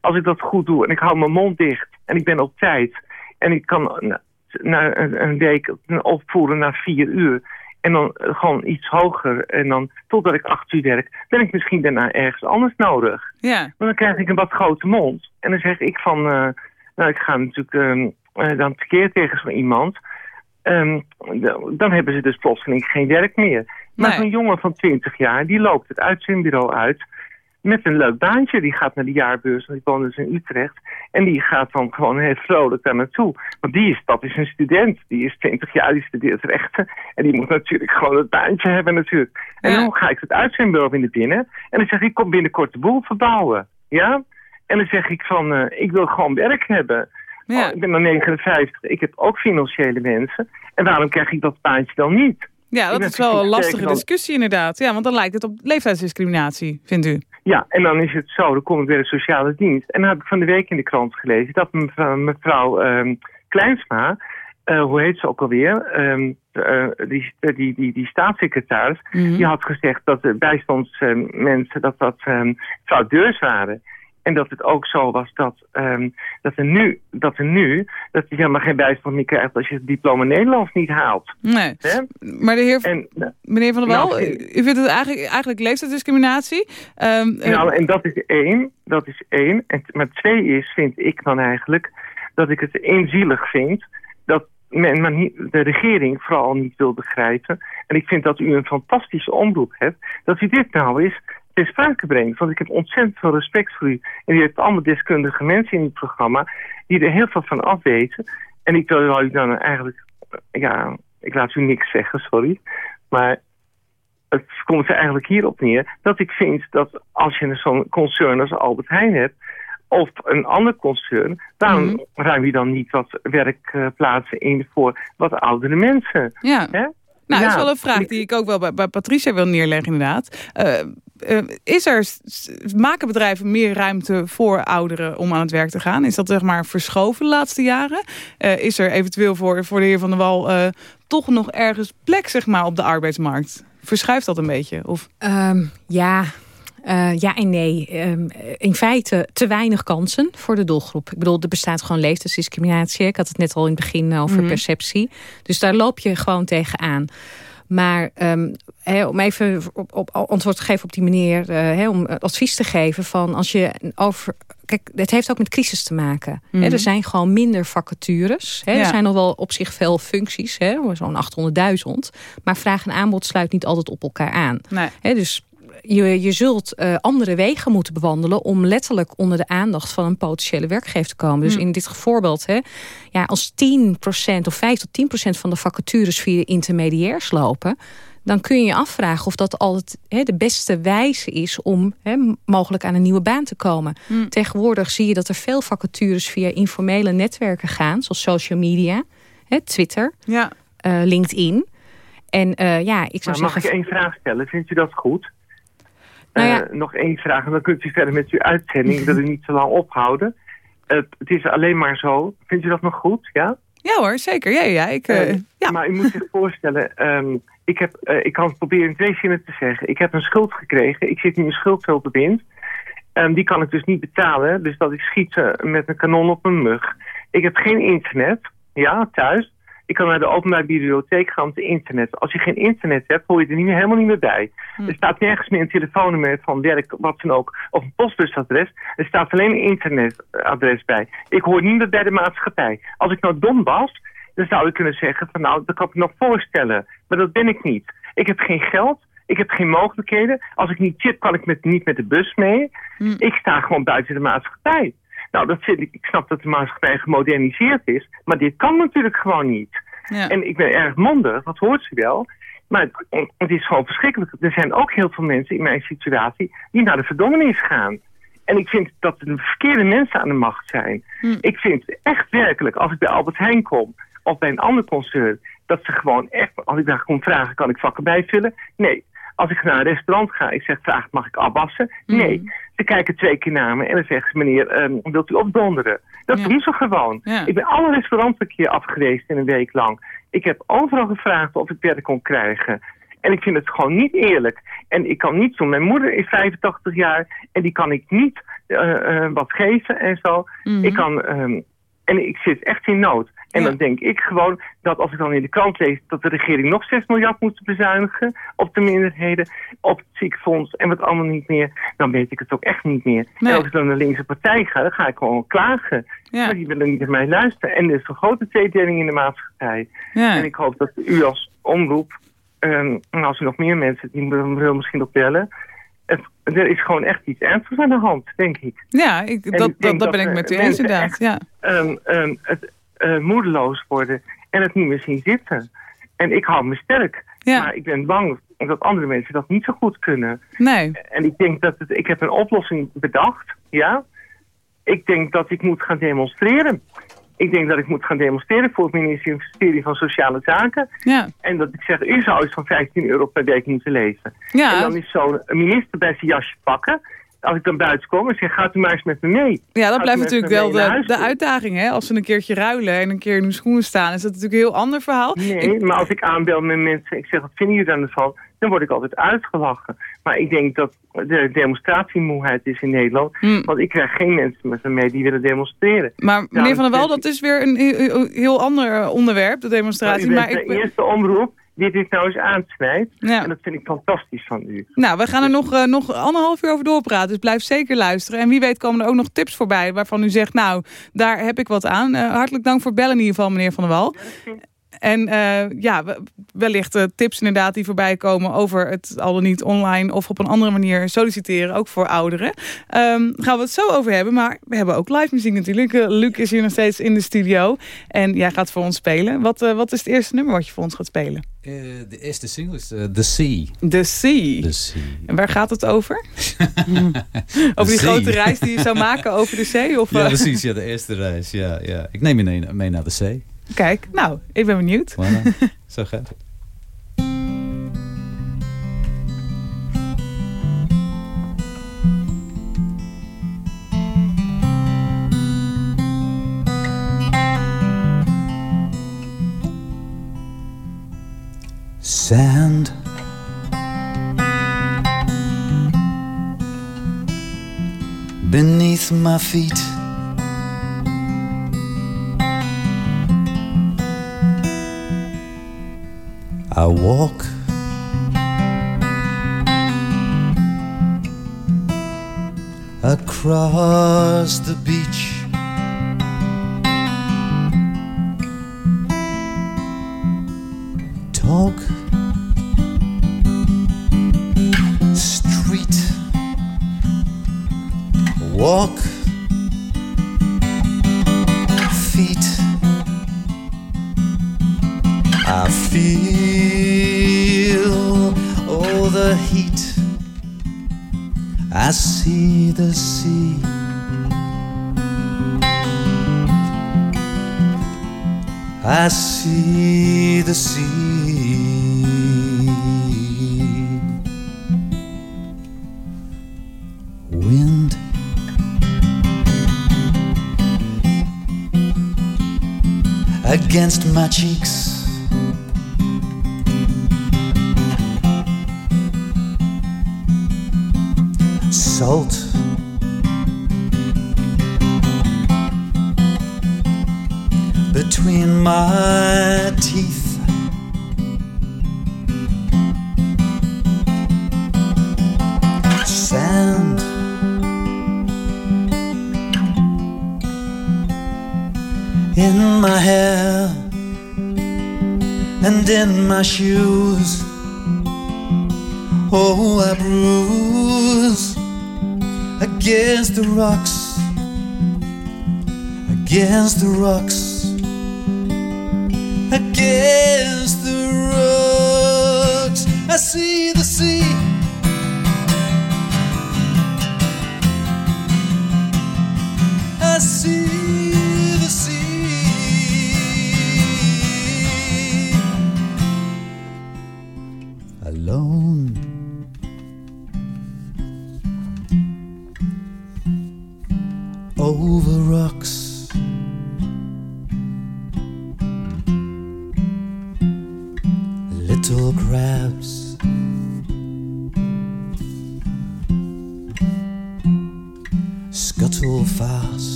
[SPEAKER 8] Als ik dat goed doe en ik hou mijn mond dicht en ik ben op tijd. En ik kan na, een week opvoeren naar vier uur. En dan eh, gewoon iets hoger. En dan totdat ik acht uur werk, ben ik misschien daarna ergens anders nodig.
[SPEAKER 4] Ja.
[SPEAKER 8] Maar dan krijg ik een wat grote mond. En dan zeg ik van, eh, nou ik ga natuurlijk ehm, eh, dan tekeer tegen zo iemand. Ehm, dan hebben ze dus plotseling geen werk meer. Maar
[SPEAKER 4] Nee.
[SPEAKER 8] zo'n jongen van 20 jaar, die loopt het uitzendbureau uit met een leuk baantje. Die gaat naar de jaarbeurs, want die woont dus in Utrecht. En die gaat dan gewoon heel vrolijk daar naartoe. Want die is, dat is een student. Die is 20 jaar, die studeert rechten. En die moet natuurlijk gewoon het baantje hebben natuurlijk. En
[SPEAKER 4] Ja.
[SPEAKER 8] dan ga ik het uitzendbureau weer naar binnen. En dan zeg ik, ik kom binnenkort de boel verbouwen. Ja? En dan zeg ik van, eh, ik wil gewoon werk hebben.
[SPEAKER 4] Ja.
[SPEAKER 8] Oh, ik ben dan 59, ik heb ook financiële mensen. En waarom krijg ik dat baantje dan niet?
[SPEAKER 4] Ja, dat is wel een lastige discussie inderdaad. Ja, want dan lijkt het op leeftijdsdiscriminatie, vindt u?
[SPEAKER 8] Ja, en dan is het zo, dan kom ik bij de sociale dienst. En dan heb ik van de week in de krant gelezen dat mevrouw, mevrouw ehm, Kleinsma, eh, hoe heet ze ook alweer, Ehm, eh, die, die, die, die staatssecretaris,
[SPEAKER 4] Mhm.
[SPEAKER 8] die had gezegd dat de bijstandsmensen, dat dat ehm, fraudeurs waren. En dat het ook zo was dat, ehm, dat, er nu, dat er nu, dat je helemaal geen bijstand meer krijgt als je het diploma Nederlands niet haalt.
[SPEAKER 4] Nee. Maar de heer,
[SPEAKER 8] En,
[SPEAKER 4] meneer Van der Wal,
[SPEAKER 8] Nou,
[SPEAKER 4] u vindt het eigenlijk, eigenlijk leeftijdsdiscriminatie? Eh,
[SPEAKER 8] Nou, en dat is één. Dat is één. En, maar twee is, vind ik dan eigenlijk, dat ik het eenzielig vind dat men maar niet, de regering vooral niet wil begrijpen. En ik vind dat u een fantastische omroep hebt, dat u dit nou eens ter sprake brengt. Want ik heb ontzettend veel respect voor u. En u heeft allemaal deskundige mensen in het programma die er heel veel van afweten. En ik wil u dan eigenlijk, ja, ik laat u niks zeggen, sorry. Maar het komt er eigenlijk hierop neer dat ik vind dat als je zo'n concern als Albert Heijn hebt, of een ander concern, waarom
[SPEAKER 4] Mhm.
[SPEAKER 8] ruim je dan niet wat werkplaatsen in voor wat oudere mensen?
[SPEAKER 4] ja.
[SPEAKER 8] Hè?
[SPEAKER 4] Nou, dat is wel een vraag die ik ook wel bij, bij Patricia wil neerleggen inderdaad. Eh, eh, is er, maken bedrijven meer ruimte voor ouderen om aan het werk te gaan? Is dat zeg maar verschoven de laatste jaren? Eh, is er eventueel voor, voor de heer Van der Wal eh, toch nog ergens plek zeg maar, op de arbeidsmarkt? Verschuift dat een beetje? Of,
[SPEAKER 6] Ehm, ja, ja en nee. Ehm, in feite te weinig kansen voor de doelgroep. Ik bedoel, er bestaat gewoon leeftijdsdiscriminatie. Ik had het net al in het begin over
[SPEAKER 4] Mhm.
[SPEAKER 6] perceptie. Dus daar loop je gewoon tegenaan. Maar ehm, om even op, op, antwoord te geven op die meneer... eh, om advies te geven van als je over... Kijk, het heeft ook met crisis te maken.
[SPEAKER 4] Mhm.
[SPEAKER 6] Er zijn gewoon minder vacatures.
[SPEAKER 4] Ja.
[SPEAKER 6] Er zijn nog wel op zich veel functies, zo'n 800.000. Maar vraag en aanbod sluit niet altijd op elkaar aan.
[SPEAKER 4] nee.
[SPEAKER 6] Dus je, je zult eh, andere wegen moeten bewandelen... om letterlijk onder de aandacht van een potentiële werkgever te komen. Dus
[SPEAKER 4] Hmm.
[SPEAKER 6] in dit voorbeeld, hè, ja, als 10% of 5 tot 10% van de vacatures... via de intermediairs lopen... dan kun je je afvragen of dat altijd hè, de beste wijze is... om hè, mogelijk aan een nieuwe baan te komen.
[SPEAKER 4] Hmm.
[SPEAKER 6] Tegenwoordig zie je dat er veel vacatures... via informele netwerken gaan, zoals social media, hè, Twitter,
[SPEAKER 4] Ja.
[SPEAKER 6] eh, LinkedIn... En eh, ja, ik zou
[SPEAKER 8] Maar mag ik
[SPEAKER 6] zeggen...
[SPEAKER 8] één vraag stellen? Vindt u dat goed?
[SPEAKER 6] Nou ja.
[SPEAKER 8] Eh, nog één vraag en dan kunt u verder met uw uitzending. Ik wil u niet zo lang ophouden. Eh, het is alleen maar zo. Vindt u dat nog goed? Ja?
[SPEAKER 4] ja hoor, zeker. Ja, ja, ik, eh, ja.
[SPEAKER 8] Maar u moet zich voorstellen, ehm, ik, heb, ik kan het proberen in twee zinnen te zeggen. Ik heb een schuld gekregen, ik zit nu in schuldhulpbewind. Ehm die kan ik dus niet betalen, dus dat ik schiet met een kanon op een mug. Ik heb geen internet, ja, thuis. Ik kan naar de openbare bibliotheek gaan op het internet. Als je geen internet hebt, hoor je er niet meer, helemaal niet meer bij.
[SPEAKER 4] Hm.
[SPEAKER 8] Er staat nergens meer een telefoonnummer van werk, wat dan ook, of een postbusadres. Er staat alleen een internetadres bij. Ik hoor niet meer bij de maatschappij. Als ik nou dom was, dan zou ik kunnen zeggen van nou, dat kan ik me nog voorstellen. Maar dat ben ik niet. Ik heb geen geld. Ik heb geen mogelijkheden. Als ik niet chip, kan ik met, niet met de bus mee.
[SPEAKER 4] Hm.
[SPEAKER 8] Ik sta gewoon buiten de maatschappij. Nou, dat vind ik, ik snap dat de maatschappij gemoderniseerd is. Maar dit kan natuurlijk gewoon niet.
[SPEAKER 4] Ja.
[SPEAKER 8] En ik ben erg mondig, dat hoort ze wel. Maar het, het is gewoon verschrikkelijk. Er zijn ook heel veel mensen in mijn situatie die naar de verdommenis gaan. En ik vind dat de verkeerde mensen aan de macht zijn.
[SPEAKER 4] Hm.
[SPEAKER 8] Ik vind echt werkelijk, als ik bij Albert Heijn kom of bij een ander concern, dat ze gewoon echt, als ik daar kom vragen, kan ik vakken bijvullen? Nee. Als ik naar een restaurant ga, ik zeg, vraag, mag ik afwassen?
[SPEAKER 4] Hm.
[SPEAKER 8] Nee. Ze kijken twee keer naar me en dan zeggen ze, meneer, ehm, wilt u opdonderen? Dat
[SPEAKER 4] Ja.
[SPEAKER 8] doen ze gewoon.
[SPEAKER 4] Ja.
[SPEAKER 8] Ik ben alle restaurants een keer afgeweest in een week lang. Ik heb overal gevraagd of ik werk kon krijgen. En ik vind het gewoon niet eerlijk. En ik kan niet zo. Mijn moeder is 85 jaar en die kan ik niet eh, eh, wat geven en zo.
[SPEAKER 4] Mhm.
[SPEAKER 8] Ik kan, ehm, en ik zit echt in nood. En
[SPEAKER 4] Ja.
[SPEAKER 8] dan denk ik gewoon dat als ik dan in de krant lees dat de regering nog 6 miljard moet bezuinigen op de minderheden, op het ziekenfonds en wat allemaal niet meer, dan weet ik het ook echt niet meer.
[SPEAKER 4] Nee.
[SPEAKER 8] En als ik dan naar de linkse partij ga, dan ga ik gewoon klagen.
[SPEAKER 4] Ja.
[SPEAKER 8] Maar die willen niet naar mij luisteren. En er is een grote tweedeling in de maatschappij.
[SPEAKER 4] Ja.
[SPEAKER 8] En ik hoop dat u als omroep, ehm, en als er nog meer mensen, die willen misschien nog bellen. Het, er is gewoon echt iets ernstigs aan de hand, denk ik.
[SPEAKER 4] Ja, ik, dat,
[SPEAKER 8] ik
[SPEAKER 4] dat, ben ik met u eens inderdaad. Ja.
[SPEAKER 8] Ehm, ehm, het eh, moedeloos worden en het niet meer zien zitten. En ik hou me sterk.
[SPEAKER 4] Ja.
[SPEAKER 8] Maar ik ben bang dat andere mensen dat niet zo goed kunnen.
[SPEAKER 4] Nee.
[SPEAKER 8] En ik denk dat het, ik heb een oplossing bedacht, ja. Ik denk dat ik moet gaan demonstreren. Ik denk dat ik moet gaan demonstreren voor het ministerie van Sociale Zaken.
[SPEAKER 4] Ja.
[SPEAKER 8] En dat ik zeg, u zou iets van 15 euro per week moeten leven. En dan is zo'n minister bij zijn jasje pakken. Als ik dan buiten kom en zeg, gaat u maar eens met me mee.
[SPEAKER 4] Ja, dat blijft natuurlijk
[SPEAKER 8] me
[SPEAKER 4] wel de, de uitdaging. Hè? Als ze een keertje ruilen en een keer in hun schoenen staan... is dat natuurlijk een heel ander verhaal.
[SPEAKER 8] Nee,
[SPEAKER 4] Ik-
[SPEAKER 8] maar als ik aanbel met mensen, ik zeg, wat vinden jullie dan ervan? Dan word ik altijd uitgelachen. Maar ik denk dat de demonstratiemoeheid is in Nederland.
[SPEAKER 4] Hm.
[SPEAKER 8] Want ik krijg geen mensen met me mee die willen demonstreren.
[SPEAKER 4] Maar meneer Van der Wal,
[SPEAKER 8] dat-
[SPEAKER 4] dat is weer een heel, ander eh, onderwerp, de demonstratie.
[SPEAKER 8] u bent
[SPEAKER 4] Maar ik
[SPEAKER 8] de eerste omroep die dit nou eens aansnijdt.
[SPEAKER 4] Ja.
[SPEAKER 8] En dat vind ik fantastisch van u.
[SPEAKER 4] Nou, we gaan er nog, eh, nog anderhalf uur over doorpraten. Dus blijf zeker luisteren. En wie weet komen er ook nog tips voorbij waarvan u zegt... nou, daar heb ik wat aan. Eh, hartelijk dank voor bellen in ieder geval, meneer Van der Wal. En eh, ja, we- wellicht eh, tips inderdaad die voorbij komen... over het al dan niet online of op een andere manier solliciteren. Ook voor ouderen. Ehm gaan we het zo over hebben. Maar we hebben ook live muziek natuurlijk. Eh, Luc is hier nog steeds in de studio. En jij gaat voor ons spelen. Wat, wat is het eerste nummer wat je voor ons gaat spelen?
[SPEAKER 9] De eerste single is The Sea.
[SPEAKER 4] The Sea.
[SPEAKER 9] The Sea.
[SPEAKER 4] En waar gaat het over? over die grote reis die je zou maken over de zee? Of,
[SPEAKER 9] Ja, precies. Ja, de eerste reis. Ja, ja. Ik neem je mee naar de zee.
[SPEAKER 4] Kijk, nou, ik ben benieuwd.
[SPEAKER 9] Voilà. Zo gaat het. Sand beneath my feet. I walk across the beach. Talk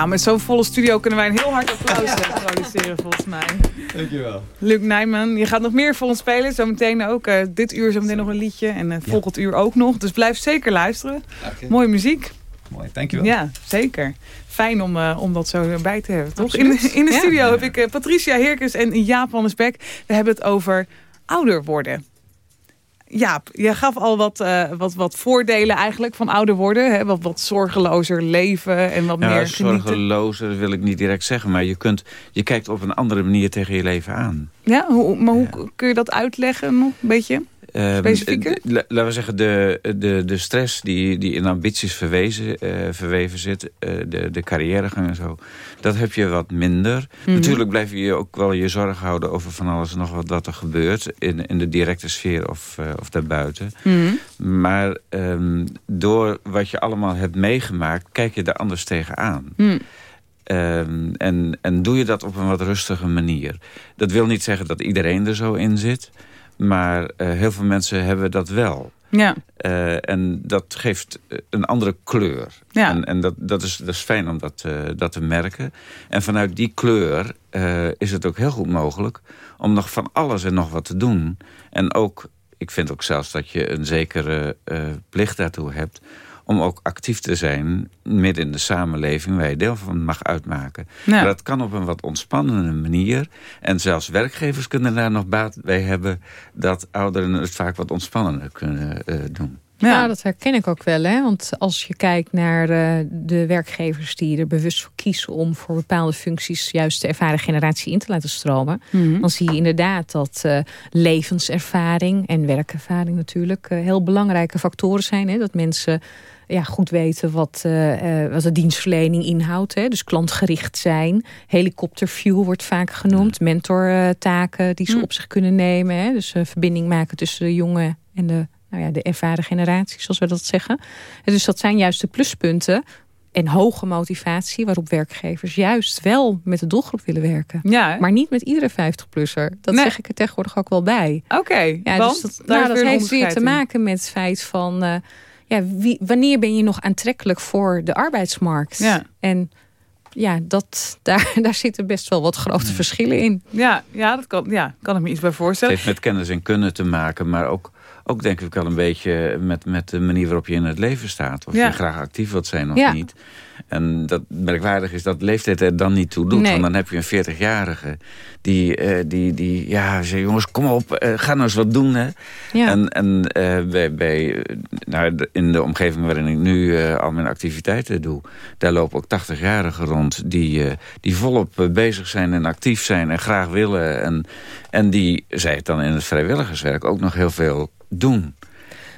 [SPEAKER 4] Nou, met zo'n volle studio kunnen wij een heel hard applaus eh, produceren volgens mij.
[SPEAKER 9] Dankjewel.
[SPEAKER 4] Luc Nijman, je gaat nog meer voor ons spelen. Zometeen ook. eh, dit uur zometeen nog een liedje. En eh, volgend uur ook nog. Dus blijf zeker luisteren. Mooie muziek.
[SPEAKER 9] Mooi, dankjewel.
[SPEAKER 4] Ja, zeker. Fijn om, eh, om dat zo erbij te hebben, toch? In, de- in de
[SPEAKER 6] Ja.
[SPEAKER 4] studio heb ik eh, Patricia Heerkens en Jaap van. We hebben het over ouder worden. Jaap, jij gaf al wat, eh, wat, wat voordelen eigenlijk van ouder worden. Hè? Wat, wat zorgelozer leven en wat
[SPEAKER 5] Ja,
[SPEAKER 4] meer genieten.
[SPEAKER 5] zorgelozer wil ik niet direct zeggen. Maar je, kunt, je kijkt op een andere manier tegen je leven aan.
[SPEAKER 4] Ja, hoe, maar hoe kun je dat uitleggen nog een beetje?
[SPEAKER 5] Ehm,
[SPEAKER 4] Specifieker?
[SPEAKER 5] laten we zeggen, de, de, de stress die, die in ambities verwezen, eh, verweven zit, eh, de, de carrièregang en zo, dat heb je wat minder.
[SPEAKER 4] Mhm.
[SPEAKER 5] Natuurlijk blijf je ook wel je zorg houden over van alles en nog wat, wat er gebeurt in, in de directe sfeer of, eh, of daarbuiten.
[SPEAKER 4] Mhm.
[SPEAKER 5] Maar ehm, door wat je allemaal hebt meegemaakt, kijk je er anders tegenaan. Ehm, en, en doe je dat op een wat rustige manier. Dat wil niet zeggen dat iedereen er zo in zit. Maar eh, heel veel mensen hebben dat wel.
[SPEAKER 4] Ja,
[SPEAKER 5] Eh, en dat geeft eh, een andere kleur.
[SPEAKER 4] Ja.
[SPEAKER 5] En, en dat, dat, is, dat is fijn om dat, dat te merken. En vanuit die kleur is het ook heel goed mogelijk... om nog van alles en nog wat te doen. En ook, ik vind ook zelfs dat je een zekere plicht daartoe hebt... om ook actief te zijn midden in de samenleving... waar je deel van mag uitmaken.
[SPEAKER 4] Ja.
[SPEAKER 5] Maar dat kan op een wat ontspannende manier. En zelfs werkgevers kunnen daar nog baat bij hebben... dat ouderen het vaak wat ontspannender kunnen eh, doen.
[SPEAKER 4] Ja.
[SPEAKER 6] Ja, dat herken ik ook wel. Hè? Want als je kijkt naar eh, de werkgevers die er bewust voor kiezen om voor bepaalde functies juist de ervaren generatie in te laten stromen,
[SPEAKER 4] Mhm.
[SPEAKER 6] dan zie je inderdaad dat eh, levenservaring en werkervaring natuurlijk eh, heel belangrijke factoren zijn. Hè? Dat mensen ja, goed weten wat, eh, wat de dienstverlening inhoudt. Hè? Dus klantgericht zijn. Helikopterview wordt vaak genoemd. Mentortaken die ze
[SPEAKER 4] Hm.
[SPEAKER 6] op zich kunnen nemen. Hè? Dus verbinding maken tussen de jonge en de, nou ja, de ervaren generatie, zoals we dat zeggen. En dus dat zijn juist de pluspunten. En hoge motivatie waarop werkgevers juist wel met de doelgroep willen werken.
[SPEAKER 4] Ja,
[SPEAKER 6] Maar niet met iedere 50-plusser. Dat
[SPEAKER 4] Nee.
[SPEAKER 6] zeg ik er tegenwoordig ook wel bij.
[SPEAKER 4] oké.
[SPEAKER 6] Ja,
[SPEAKER 4] want
[SPEAKER 6] dus dat,
[SPEAKER 4] daar
[SPEAKER 6] nou, dat heeft weer te maken met het feit van... eh, ja, wie, wanneer ben je nog aantrekkelijk voor de arbeidsmarkt?
[SPEAKER 4] Ja.
[SPEAKER 6] En ja, dat, daar, daar zitten best wel wat grote verschillen in.
[SPEAKER 4] Ja, ja, dat kan, ja, kan ik me iets bij
[SPEAKER 5] Het
[SPEAKER 4] voorstellen.
[SPEAKER 5] heeft met kennis en kunnen te maken, maar ook, ook denk ik wel een beetje met, met de manier waarop je in het leven staat. Of
[SPEAKER 4] Ja.
[SPEAKER 5] je graag actief wilt zijn of
[SPEAKER 6] Ja.
[SPEAKER 5] niet. En dat merkwaardig is dat leeftijd er dan niet toe doet.
[SPEAKER 6] Nee.
[SPEAKER 5] Want dan heb je een 40-jarige die, eh, die, die ja, zegt, jongens, kom op, eh, ga nou eens wat doen. Hè.
[SPEAKER 6] Ja.
[SPEAKER 5] En, en eh, bij, bij, nou, in de omgeving waarin ik nu al mijn activiteiten doe... daar lopen ook 80-jarigen rond die, die volop bezig zijn en actief zijn... en graag willen. En, en die, zij het dan in het vrijwilligerswerk, ook nog heel veel doen.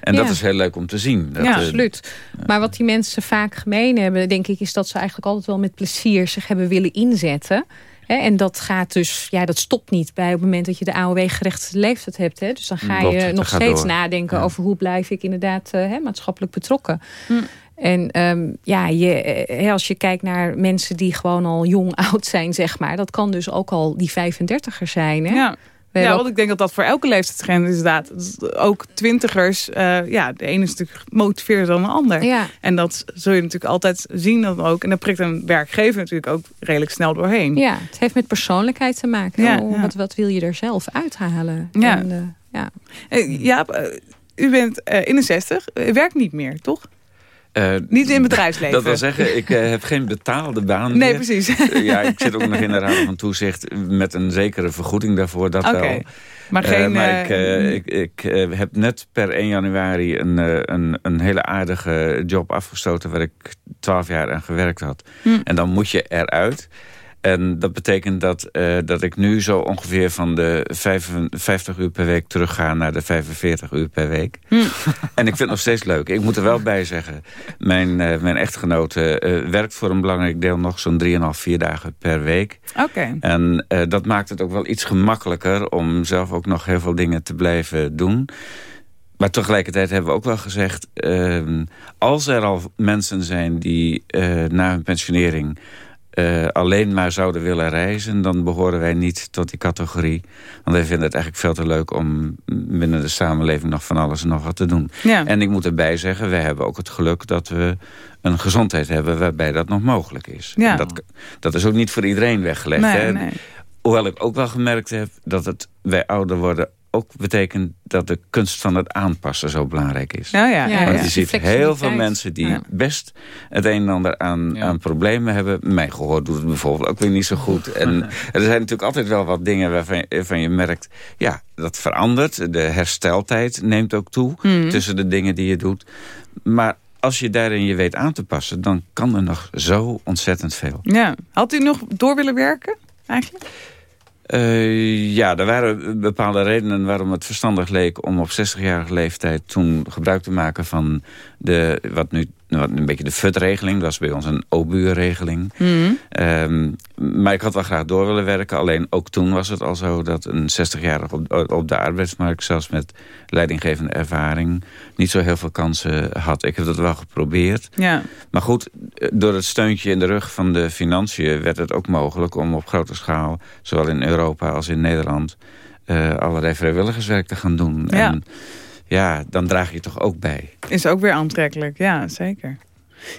[SPEAKER 5] En dat is heel leuk om te zien. Dat,
[SPEAKER 6] ja,
[SPEAKER 5] eh,
[SPEAKER 6] absoluut. Maar wat die mensen vaak gemeen hebben, denk ik, is dat ze eigenlijk altijd wel met plezier zich hebben willen inzetten. Hè, en dat gaat dus, ja, dat stopt niet bij op het moment dat je de AOW-gerechtigde leeftijd hebt. Hè. Dus dan ga je nog steeds
[SPEAKER 5] door.
[SPEAKER 6] nadenken
[SPEAKER 5] Ja.
[SPEAKER 6] over hoe blijf ik inderdaad eh, hè, maatschappelijk betrokken. En ehm, ja, je, eh, als je kijkt naar mensen die gewoon al jong oud zijn, zeg maar. Dat kan dus ook al die 35er zijn. Hè?
[SPEAKER 4] Ja. Ja, want ik denk dat dat voor elke leeftijdsgrens inderdaad. Ook twintigers, eh, ja, de ene is natuurlijk gemotiveerder dan de ander.
[SPEAKER 6] Ja.
[SPEAKER 4] En dat zul je natuurlijk altijd zien dan ook. En daar prikt een werkgever natuurlijk ook redelijk snel doorheen.
[SPEAKER 6] Ja, het heeft met persoonlijkheid te maken.
[SPEAKER 4] Ja.
[SPEAKER 6] Wat, wat wil je er zelf uithalen?
[SPEAKER 4] Ja.
[SPEAKER 6] En, eh, ja.
[SPEAKER 4] Eh, Jaap, u bent eh, in de 60, u werkt niet meer, toch?
[SPEAKER 5] Eh,
[SPEAKER 4] Niet in het bedrijfsleven.
[SPEAKER 5] Dat wil zeggen, ik eh, heb geen betaalde baan
[SPEAKER 4] Nee,
[SPEAKER 5] meer.
[SPEAKER 4] precies.
[SPEAKER 5] Eh, ja, ik zit ook nog in de raad van toezicht met een zekere vergoeding daarvoor, dat
[SPEAKER 4] Oké.
[SPEAKER 5] wel.
[SPEAKER 4] Maar geen...
[SPEAKER 5] maar
[SPEAKER 4] eh,
[SPEAKER 5] ik, ik, ik heb net per 1 januari een, een, een hele aardige job afgestoten... waar ik 12 jaar aan gewerkt had.
[SPEAKER 4] Hm.
[SPEAKER 5] En dan moet je eruit. En dat betekent dat, eh, dat ik nu zo ongeveer van de 55 uur per week terugga naar de 45 uur per week.
[SPEAKER 4] Hm.
[SPEAKER 5] En ik vind het nog steeds leuk. Ik moet er wel bij zeggen, mijn, eh, mijn echtgenote eh, werkt voor een belangrijk deel nog zo'n 3,5, 4 dagen per week.
[SPEAKER 4] Oké.
[SPEAKER 5] En dat maakt het ook wel iets gemakkelijker om zelf ook nog heel veel dingen te blijven doen. Maar tegelijkertijd hebben we ook wel gezegd... ehm, als er al mensen zijn die na hun pensionering... eh, alleen maar zouden willen reizen... dan behoren wij niet tot die categorie. Want wij vinden het eigenlijk veel te leuk... om binnen de samenleving nog van alles en nog wat te doen.
[SPEAKER 4] Ja.
[SPEAKER 5] En ik moet erbij zeggen, wij hebben ook het geluk... dat we een gezondheid hebben waarbij dat nog mogelijk is.
[SPEAKER 4] Ja.
[SPEAKER 5] En dat, dat is ook niet voor iedereen weggelegd.
[SPEAKER 4] Nee,
[SPEAKER 5] hè?
[SPEAKER 4] nee.
[SPEAKER 5] Hoewel ik ook wel gemerkt heb dat het bij ouder worden ook betekent dat de kunst van het aanpassen zo belangrijk is.
[SPEAKER 4] Ja, ja, ja,
[SPEAKER 5] Want
[SPEAKER 4] ja.
[SPEAKER 5] je ziet heel veel mensen die
[SPEAKER 4] Ja.
[SPEAKER 5] best het een en ander aan, aan problemen hebben. Mijn gehoor doet het bijvoorbeeld ook weer niet zo goed. En er zijn natuurlijk altijd wel wat dingen waarvan je, waarvan je merkt... ja, dat verandert. De hersteltijd neemt ook toe
[SPEAKER 4] Mhm.
[SPEAKER 5] tussen de dingen die je doet. Maar als je daarin je weet aan te passen... dan kan er nog zo ontzettend veel.
[SPEAKER 4] Ja. Had u nog door willen werken, eigenlijk?
[SPEAKER 5] Eh, ja, er waren bepaalde redenen waarom het verstandig leek om op 60-jarige leeftijd toen gebruik te maken van de, wat nu een beetje de FUT-regeling. Dat was bij ons een OBU-regeling.
[SPEAKER 4] Mhm.
[SPEAKER 5] Ehm, maar ik had wel graag door willen werken. Alleen ook toen was het al zo dat een 60-jarige op, op de arbeidsmarkt... zelfs met leidinggevende ervaring niet zo heel veel kansen had. Ik heb dat wel geprobeerd.
[SPEAKER 4] Ja.
[SPEAKER 5] Maar goed, door het steuntje in de rug van de financiën... werd het ook mogelijk om op grote schaal... zowel in Europa als in Nederland... eh, allerlei vrijwilligerswerk te gaan doen.
[SPEAKER 4] Ja.
[SPEAKER 5] En ja, dan draag je toch ook bij.
[SPEAKER 4] Is ook weer aantrekkelijk, ja, zeker.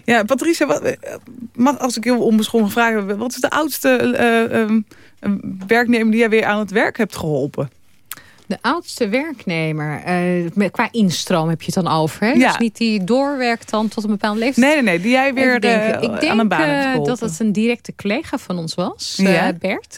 [SPEAKER 4] Ja, Patricia, wat, eh, mag, als ik heel onbeschoren vraag... wat is de oudste eh, eh, werknemer die jij weer aan het werk hebt geholpen?
[SPEAKER 6] De oudste werknemer, eh, met- qua instroom heb je het dan over. Hè?
[SPEAKER 4] Ja.
[SPEAKER 6] Dus niet die doorwerkt dan tot een bepaalde leeftijd.
[SPEAKER 4] Nee, nee, nee, die jij weer eh,
[SPEAKER 6] ik denk
[SPEAKER 4] aan een baan
[SPEAKER 6] eh,
[SPEAKER 4] geholpen.
[SPEAKER 6] dat het een directe collega van ons was,
[SPEAKER 4] Ja.
[SPEAKER 6] eh, Bert.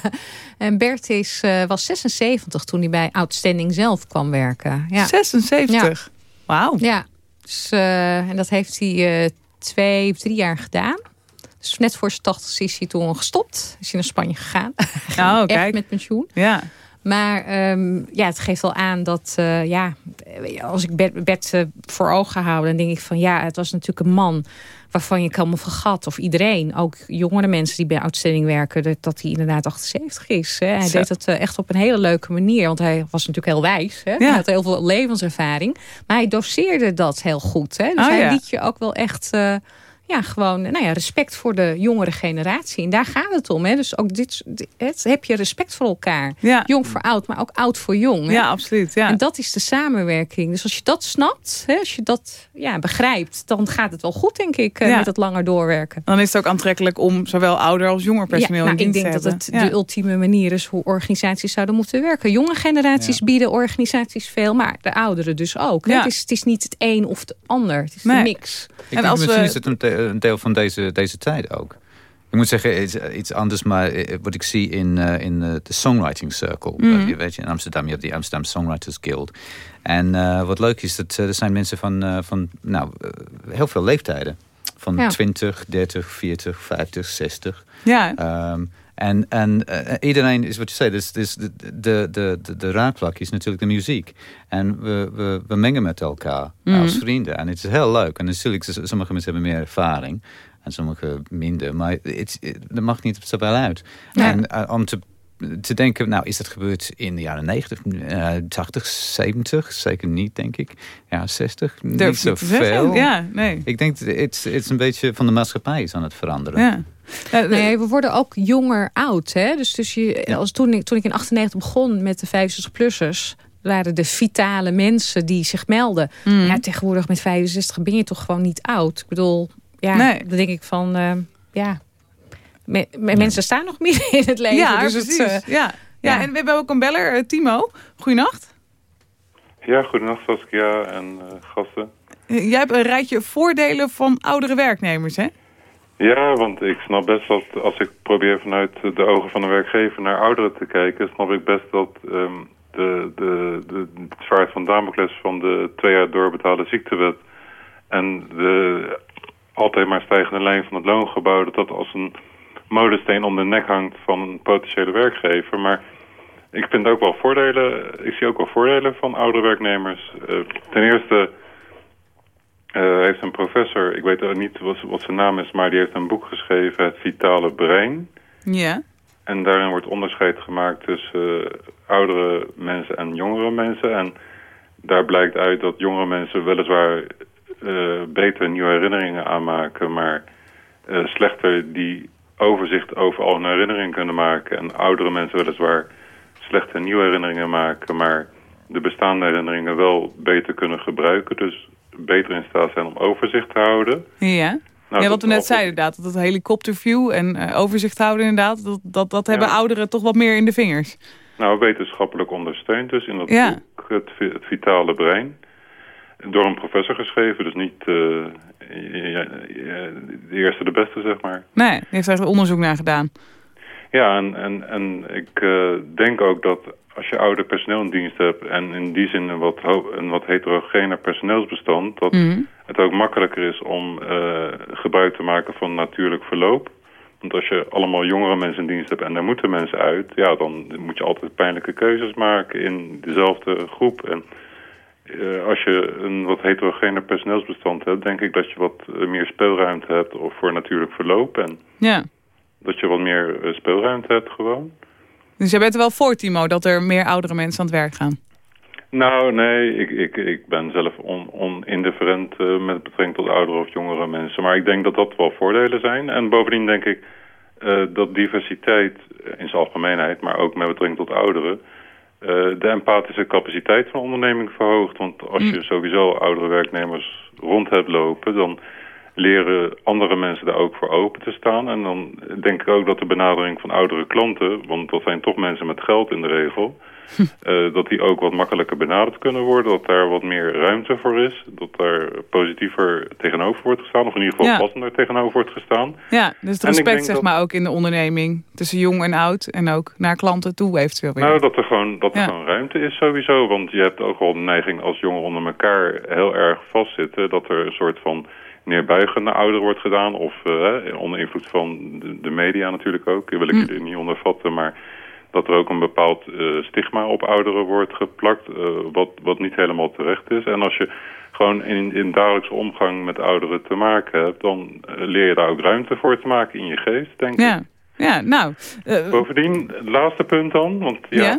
[SPEAKER 6] en Bert is, eh, was 76 toen hij bij Outstanding zelf kwam werken. Ja.
[SPEAKER 4] 76? Wauw.
[SPEAKER 6] Ja, dus, eh, en dat heeft hij eh, twee, drie jaar gedaan. Dus net voor zijn 80 is hij toen gestopt. Is hij naar Spanje gegaan.
[SPEAKER 4] Oh,
[SPEAKER 6] Echt
[SPEAKER 4] kijk.
[SPEAKER 6] met pensioen.
[SPEAKER 4] Ja.
[SPEAKER 6] Maar ehm, ja, het geeft wel aan dat, eh, ja, als ik Bert, Bert eh, voor ogen hou, dan denk ik van ja, het was natuurlijk een man waarvan je kan me vergat. Of iedereen, ook jongere mensen die bij Outstanding werken, dat, dat hij inderdaad 78 is. Hè. Hij
[SPEAKER 4] Zo.
[SPEAKER 6] deed het eh, echt op een hele leuke manier, want hij was natuurlijk heel wijs. Hè. Hij had heel veel levenservaring. Maar hij doseerde dat heel goed. Hè. Dus
[SPEAKER 4] Oh,
[SPEAKER 6] hij
[SPEAKER 4] ja.
[SPEAKER 6] liet je ook wel echt... ja, gewoon nou ja, respect voor de jongere generatie. En daar gaat het om. Hè? Dus ook dit, dit heb je respect voor elkaar.
[SPEAKER 4] Ja.
[SPEAKER 6] Jong voor oud, maar ook oud voor jong. Hè?
[SPEAKER 4] Ja, absoluut. Ja.
[SPEAKER 6] En dat is de samenwerking. Dus als je dat snapt, hè, als je dat ja, begrijpt... dan gaat het wel goed, denk ik, eh,
[SPEAKER 4] Ja.
[SPEAKER 6] met het langer doorwerken.
[SPEAKER 4] Dan is het ook aantrekkelijk om zowel ouder als jonger personeel
[SPEAKER 6] ja,
[SPEAKER 4] in
[SPEAKER 6] nou, ik
[SPEAKER 4] dienst
[SPEAKER 6] denk
[SPEAKER 4] te
[SPEAKER 6] dat het
[SPEAKER 4] hebben.
[SPEAKER 6] de ultieme manier is hoe organisaties zouden moeten werken. Jonge generaties bieden organisaties veel, maar de ouderen dus ook. hè. Het, is, het is niet het een of het ander. Het is
[SPEAKER 4] Nee.
[SPEAKER 6] een mix.
[SPEAKER 7] Ik
[SPEAKER 4] En
[SPEAKER 7] denk
[SPEAKER 4] als
[SPEAKER 7] misschien
[SPEAKER 4] we-
[SPEAKER 7] is het een, een deel van deze, deze tijd ook. Ik moet zeggen, iets, iets anders, maar eh, wat ik zie in, eh, in eh, de Songwriting Circle. Eh, je weet je, in Amsterdam, je hebt die Amsterdam Songwriters Guild. En eh, wat leuk is, dat eh, er zijn mensen van, eh, van nou, eh, heel veel leeftijden. Van
[SPEAKER 6] Ja.
[SPEAKER 7] 20, 30, 40, 50, 60.
[SPEAKER 4] Ja,
[SPEAKER 7] Ehm, en en eh, iedereen is wat je zei, dus, dus de, de, de, de, de raakvlak is natuurlijk de muziek. En we, we, we mengen met elkaar
[SPEAKER 4] Mhm.
[SPEAKER 7] als vrienden. En het is heel leuk. En natuurlijk, sommige mensen hebben meer ervaring. En sommige minder. Maar het, het, dat mag niet zoveel uit.
[SPEAKER 6] Nee.
[SPEAKER 7] En eh, om te, te denken, nou is dat gebeurd in de jaren 90, eh 80, 70? Zeker niet, denk ik. Ja, 60?
[SPEAKER 4] durf
[SPEAKER 7] niet
[SPEAKER 4] niet te zeggen.
[SPEAKER 7] zoveel.
[SPEAKER 4] Ja, nee.
[SPEAKER 7] Ik denk, het het is een beetje van de maatschappij is aan het veranderen.
[SPEAKER 4] Ja.
[SPEAKER 6] Nee, we worden ook jonger oud. Hè? Dus, dus je, als toen, ik, toen ik in 98 begon met de 65-plussers... waren de vitale mensen die zich melden.
[SPEAKER 4] Mhm.
[SPEAKER 6] Ja, tegenwoordig met 65 ben je toch gewoon niet oud. Ik bedoel, ja,
[SPEAKER 4] Nee.
[SPEAKER 6] dan denk ik van... eh, ja, me- me- mensen staan nog midden in het leven.
[SPEAKER 4] ja,
[SPEAKER 6] dus het,
[SPEAKER 4] precies.
[SPEAKER 6] eh,
[SPEAKER 4] ja. Ja,
[SPEAKER 6] ja.
[SPEAKER 4] en we hebben ook een beller, eh, Timo. Goeienacht.
[SPEAKER 10] Ja, goedenacht Saskia en eh, gasten.
[SPEAKER 4] Jij hebt een rijtje voordelen van oudere werknemers, hè?
[SPEAKER 10] Ja, want ik snap best dat als ik probeer vanuit de ogen van een werkgever naar ouderen te kijken, snap ik best dat ehm, de, de, de, het zwaard van Damocles van de twee jaar doorbetaalde ziektewet en de altijd maar stijgende lijn van het loongebouw, dat dat als een molensteen om de nek hangt van een potentiële werkgever. Maar ik vind ook wel voordelen, ik zie ook wel voordelen van oudere werknemers. Eh, ten eerste eh, heeft een professor, ik weet ook niet wat, wat zijn naam is, maar die heeft een boek geschreven, Het Vitale Brein.
[SPEAKER 4] Ja.
[SPEAKER 10] En daarin wordt onderscheid gemaakt tussen eh, oudere mensen en jongere mensen. En daar blijkt uit dat jongere mensen weliswaar beter nieuwe herinneringen aanmaken, maar slechter die overzicht over al hun herinneringen kunnen maken. En oudere mensen weliswaar slechte nieuwe herinneringen maken, maar de bestaande herinneringen wel beter kunnen gebruiken. Dus beter in staat zijn om overzicht te houden.
[SPEAKER 4] Ja.
[SPEAKER 10] Nou,
[SPEAKER 4] ja, wat we net zeiden inderdaad. Dat helikopterview en eh, overzicht houden inderdaad. Dat, dat, dat hebben ouderen toch wat meer in de vingers.
[SPEAKER 10] Nou, wetenschappelijk ondersteund dus in dat
[SPEAKER 4] Ja.
[SPEAKER 10] boek het, Vi- het Vitale Brein. Door een professor geschreven, dus niet eh, de eerste de beste, zeg maar.
[SPEAKER 4] Nee, die heeft er echt onderzoek naar gedaan.
[SPEAKER 10] Ja, en, en, en ik eh, denk ook dat als je ouder personeel in dienst hebt... en in die zin een wat, een wat heterogener personeelsbestand... dat
[SPEAKER 4] Mhm.
[SPEAKER 10] het ook makkelijker is om eh, gebruik te maken van natuurlijk verloop. Want als je allemaal jongere mensen in dienst hebt en daar moeten mensen uit... ja, dan moet je altijd pijnlijke keuzes maken in dezelfde groep. En eh, als je een wat heterogener personeelsbestand hebt... denk ik dat je wat eh, meer speelruimte hebt of voor natuurlijk verloop... en
[SPEAKER 4] Ja.
[SPEAKER 10] dat je wat meer eh, speelruimte hebt gewoon.
[SPEAKER 4] Dus jij bent er wel voor, Timo, dat er meer oudere mensen aan het werk gaan.
[SPEAKER 10] Nou, nee, ik, ik, ik ben zelf on, onindifferent met betrekking tot oudere of jongere mensen. Maar ik denk dat dat wel voordelen zijn. En bovendien denk ik dat diversiteit in zijn algemeenheid, maar ook met betrekking tot ouderen, eh, de empathische capaciteit van onderneming verhoogt. Want als je sowieso oudere werknemers rond hebt lopen, dan leren andere mensen daar ook voor open te staan. En dan denk ik ook dat de benadering van oudere klanten, want dat zijn toch mensen met geld in de regel, eh, dat die ook wat makkelijker benaderd kunnen worden. Dat daar wat meer ruimte voor is. Dat daar positiever tegenover wordt gestaan. Of in ieder geval
[SPEAKER 4] Ja.
[SPEAKER 10] passender tegenover wordt gestaan.
[SPEAKER 4] Ja, dus het respect zeg
[SPEAKER 10] dat-
[SPEAKER 4] maar ook in de onderneming. Tussen jong en oud. En ook naar klanten toe eventueel weer.
[SPEAKER 10] Nou, dat er gewoon, dat er
[SPEAKER 4] Ja.
[SPEAKER 10] gewoon ruimte is sowieso. Want je hebt ook wel de neiging als jongeren onder elkaar heel erg vastzitten. Dat er een soort van neerbuigen naar ouder wordt gedaan. Of eh, onder invloed van de, media natuurlijk ook. Wil ik
[SPEAKER 4] Hm.
[SPEAKER 10] jullie niet ondervatten. Maar dat er ook een bepaald eh, stigma op ouderen wordt geplakt. eh, wat, wat niet helemaal terecht is. En als je gewoon in, in dagelijkse omgang met ouderen te maken hebt... dan eh, leer je daar ook ruimte voor te maken in je geest, denk ik.
[SPEAKER 4] Ja, ja nou.
[SPEAKER 10] Bovendien, het laatste punt dan, want ja,
[SPEAKER 4] Ja?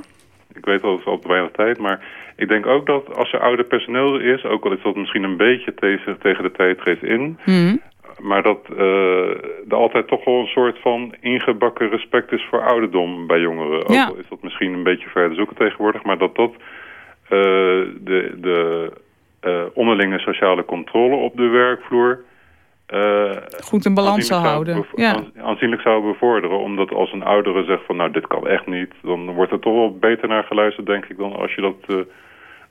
[SPEAKER 10] ik weet al, het altijd weinig tijd, maar ik denk ook dat als er ouder personeel is, ook al is dat misschien een beetje tegen, tegen de tijdgeest in,
[SPEAKER 4] mhm.
[SPEAKER 10] Maar dat uh, er altijd toch wel een soort van ingebakken respect is voor ouderdom bij jongeren. Ook al is dat misschien een beetje verder zoeken tegenwoordig, maar dat dat uh, de, de uh, onderlinge sociale controle op de werkvloer...
[SPEAKER 4] Goed in balans zou houden. Ja.
[SPEAKER 10] Aanzienlijk zou bevorderen, omdat als een oudere zegt van nou dit kan echt niet, dan wordt er toch wel beter naar geluisterd denk ik dan als je dat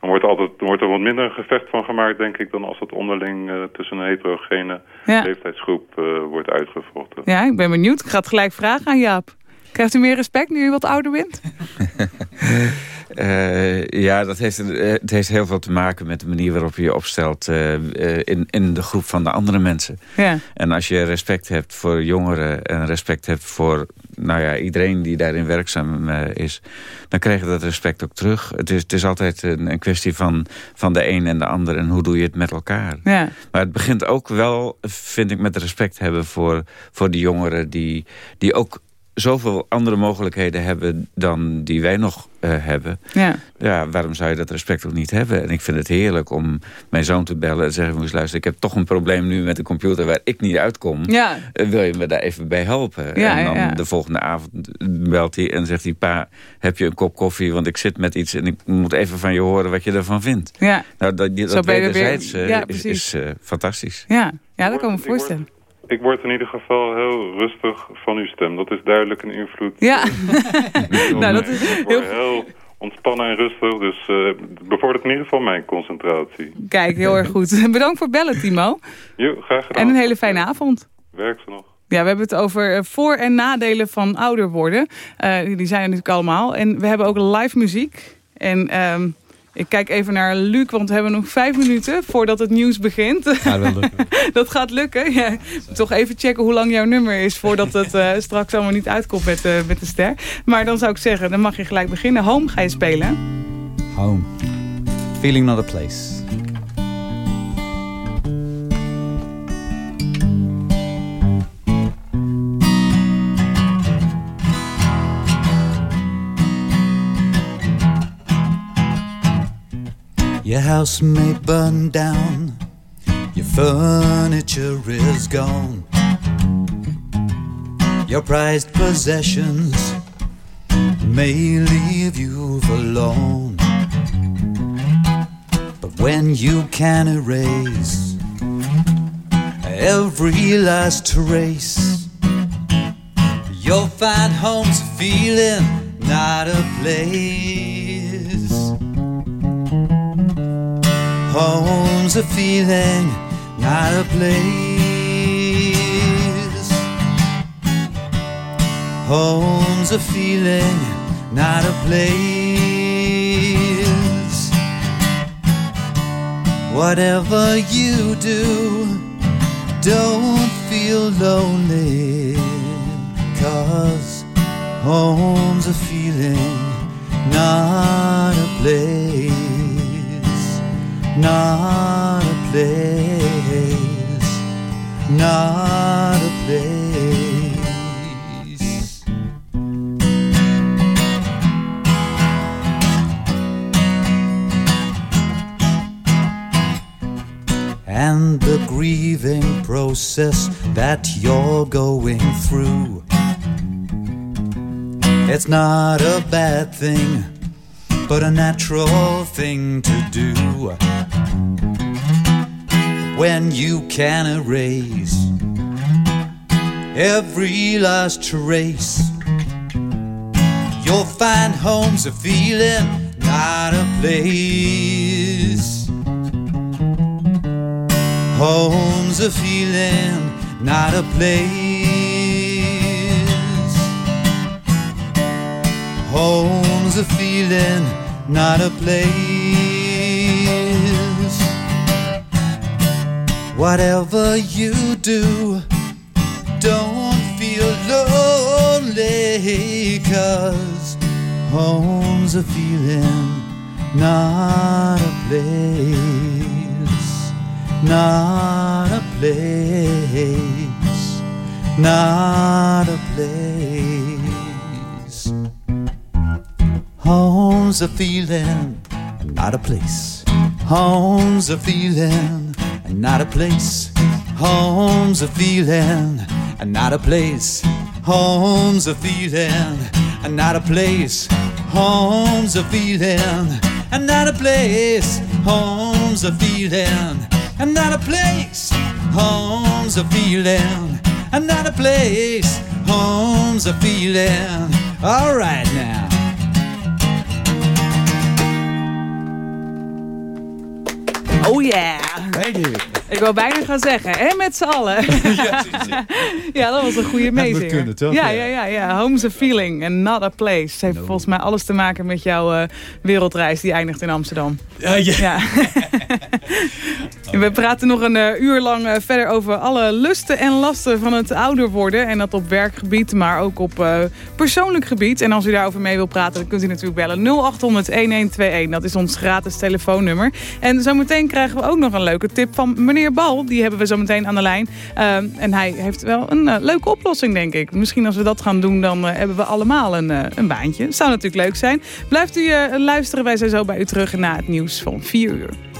[SPEAKER 10] dan wordt, er altijd, dan wordt er wat minder een gevecht van gemaakt, denk ik... dan als het onderling uh, tussen een heterogene leeftijdsgroep uh, wordt uitgevochten.
[SPEAKER 4] Ja, ik ben benieuwd. Ik ga het gelijk vragen aan Jaap. Krijgt u meer respect nu u wat ouder bent?
[SPEAKER 5] Uh, ja, dat heeft, het heeft heel veel te maken met de manier waarop je je opstelt uh, in, in de groep van de andere mensen.
[SPEAKER 4] Ja.
[SPEAKER 5] En als je respect hebt voor jongeren en respect hebt voor nou ja, iedereen die daarin werkzaam uh, is, dan krijg je dat respect ook terug. Het is, het is altijd een, een, kwestie van, van de een en de ander en hoe doe je het met elkaar.
[SPEAKER 4] Ja.
[SPEAKER 5] Maar het begint ook wel, vind ik, met respect hebben voor, voor die jongeren die, die ook zoveel andere mogelijkheden hebben dan die wij nog uh, hebben.
[SPEAKER 4] Ja.
[SPEAKER 5] ja, waarom zou je dat respect ook niet hebben? En ik vind het heerlijk om mijn zoon te bellen en zeggen... moest luisteren, ik heb toch een probleem nu met de computer waar ik niet uitkom.
[SPEAKER 4] Ja.
[SPEAKER 5] Uh, wil je me daar even bij helpen?
[SPEAKER 4] Ja,
[SPEAKER 5] en dan
[SPEAKER 4] ja.
[SPEAKER 5] de volgende avond belt hij en zegt hij... pa, heb je een kop koffie, want ik zit met iets... en ik moet even van je horen wat je ervan vindt.
[SPEAKER 4] Ja.
[SPEAKER 5] Nou, dat, dat
[SPEAKER 4] er
[SPEAKER 5] wederzijds uh,
[SPEAKER 4] ja,
[SPEAKER 5] is, fantastisch.
[SPEAKER 4] Ja, ja dat kan ik me voorstellen.
[SPEAKER 10] Ik word in ieder geval heel rustig van uw stem. Dat is duidelijk een invloed.
[SPEAKER 4] Ja, nou dat is
[SPEAKER 10] Ik
[SPEAKER 4] heel
[SPEAKER 10] word heel ontspannen en rustig, dus uh, het bevordert in ieder geval mijn concentratie.
[SPEAKER 4] Kijk, heel erg goed. Bedankt voor het bellen, Timo.
[SPEAKER 10] Jo, graag gedaan.
[SPEAKER 4] En een hele fijne avond.
[SPEAKER 10] Werkt ze nog?
[SPEAKER 4] Ja, we hebben het over eh, voor- en nadelen van ouder worden. Uh, die zijn er natuurlijk allemaal. En we hebben ook live muziek. En um, ik kijk even naar Luc, want we hebben nog vijf minuten voordat het nieuws begint.
[SPEAKER 7] Gaat lukken.
[SPEAKER 4] dat gaat lukken. Ja, toch even checken hoe lang jouw nummer is voordat het uh, straks allemaal niet uitkomt met, uh, met de ster. Maar dan zou ik zeggen, dan mag je gelijk beginnen. Home ga je spelen.
[SPEAKER 7] Home. Feeling not a place. Your house may burn down, your furniture is gone, your prized possessions may leave you alone. But when you can erase every last trace, you'll find home's feeling, not a place. Home's a feeling, not a place. Home's a feeling, not a place. Whatever you do, don't feel lonely. Cause home's a feeling, not a place not a place, not a place. And the grieving process that you're going through. It's not a bad thing, but a natural thing to do when you can erase every last trace. You'll find home's a feeling, not a place. Home's a feeling, not a place. Home's a feeling, not a place. Whatever you do, don't feel lonely, cause home's a feeling, not a place, not a place, not a place. Home's a feeling, not a place. Home's a feeling, not a place. home's a feeling and not a place. Home's a feeling and not a place. Home's a feeling and not a place. Home's a feeling and not a place. Home's a feeling and not a place. Home's a feeling. All right now.
[SPEAKER 4] Oh yeah. Thank you. Ik wou bijna gaan zeggen, hè, met z'n allen. ja, dat was een goede meezinger.
[SPEAKER 11] kunnen, toch?
[SPEAKER 4] Ja,
[SPEAKER 11] Ja.
[SPEAKER 4] ja, ja. Home's a feeling and not a place. Het heeft volgens mij alles te maken met jouw eh, wereldreis die eindigt in Amsterdam.
[SPEAKER 11] Ja.
[SPEAKER 4] We praten nog een eh, uur lang eh, verder over alle lusten en lasten van het ouder worden. En dat op werkgebied, maar ook op persoonlijk gebied. En als u daarover mee wil praten, dan kunt u natuurlijk bellen 0800-1121. Dat is ons gratis telefoonnummer. En zometeen krijgen we ook nog een leuke tip van meneer Bal. Die hebben we zometeen aan de lijn. Ehm, en hij heeft wel een eh, leuke oplossing, denk ik. Misschien als we dat gaan doen, dan eh, hebben we allemaal een, eh, een baantje. Zou natuurlijk leuk zijn. Blijft u luisteren. Wij zijn zo bij u terug na het nieuws van 4 uur.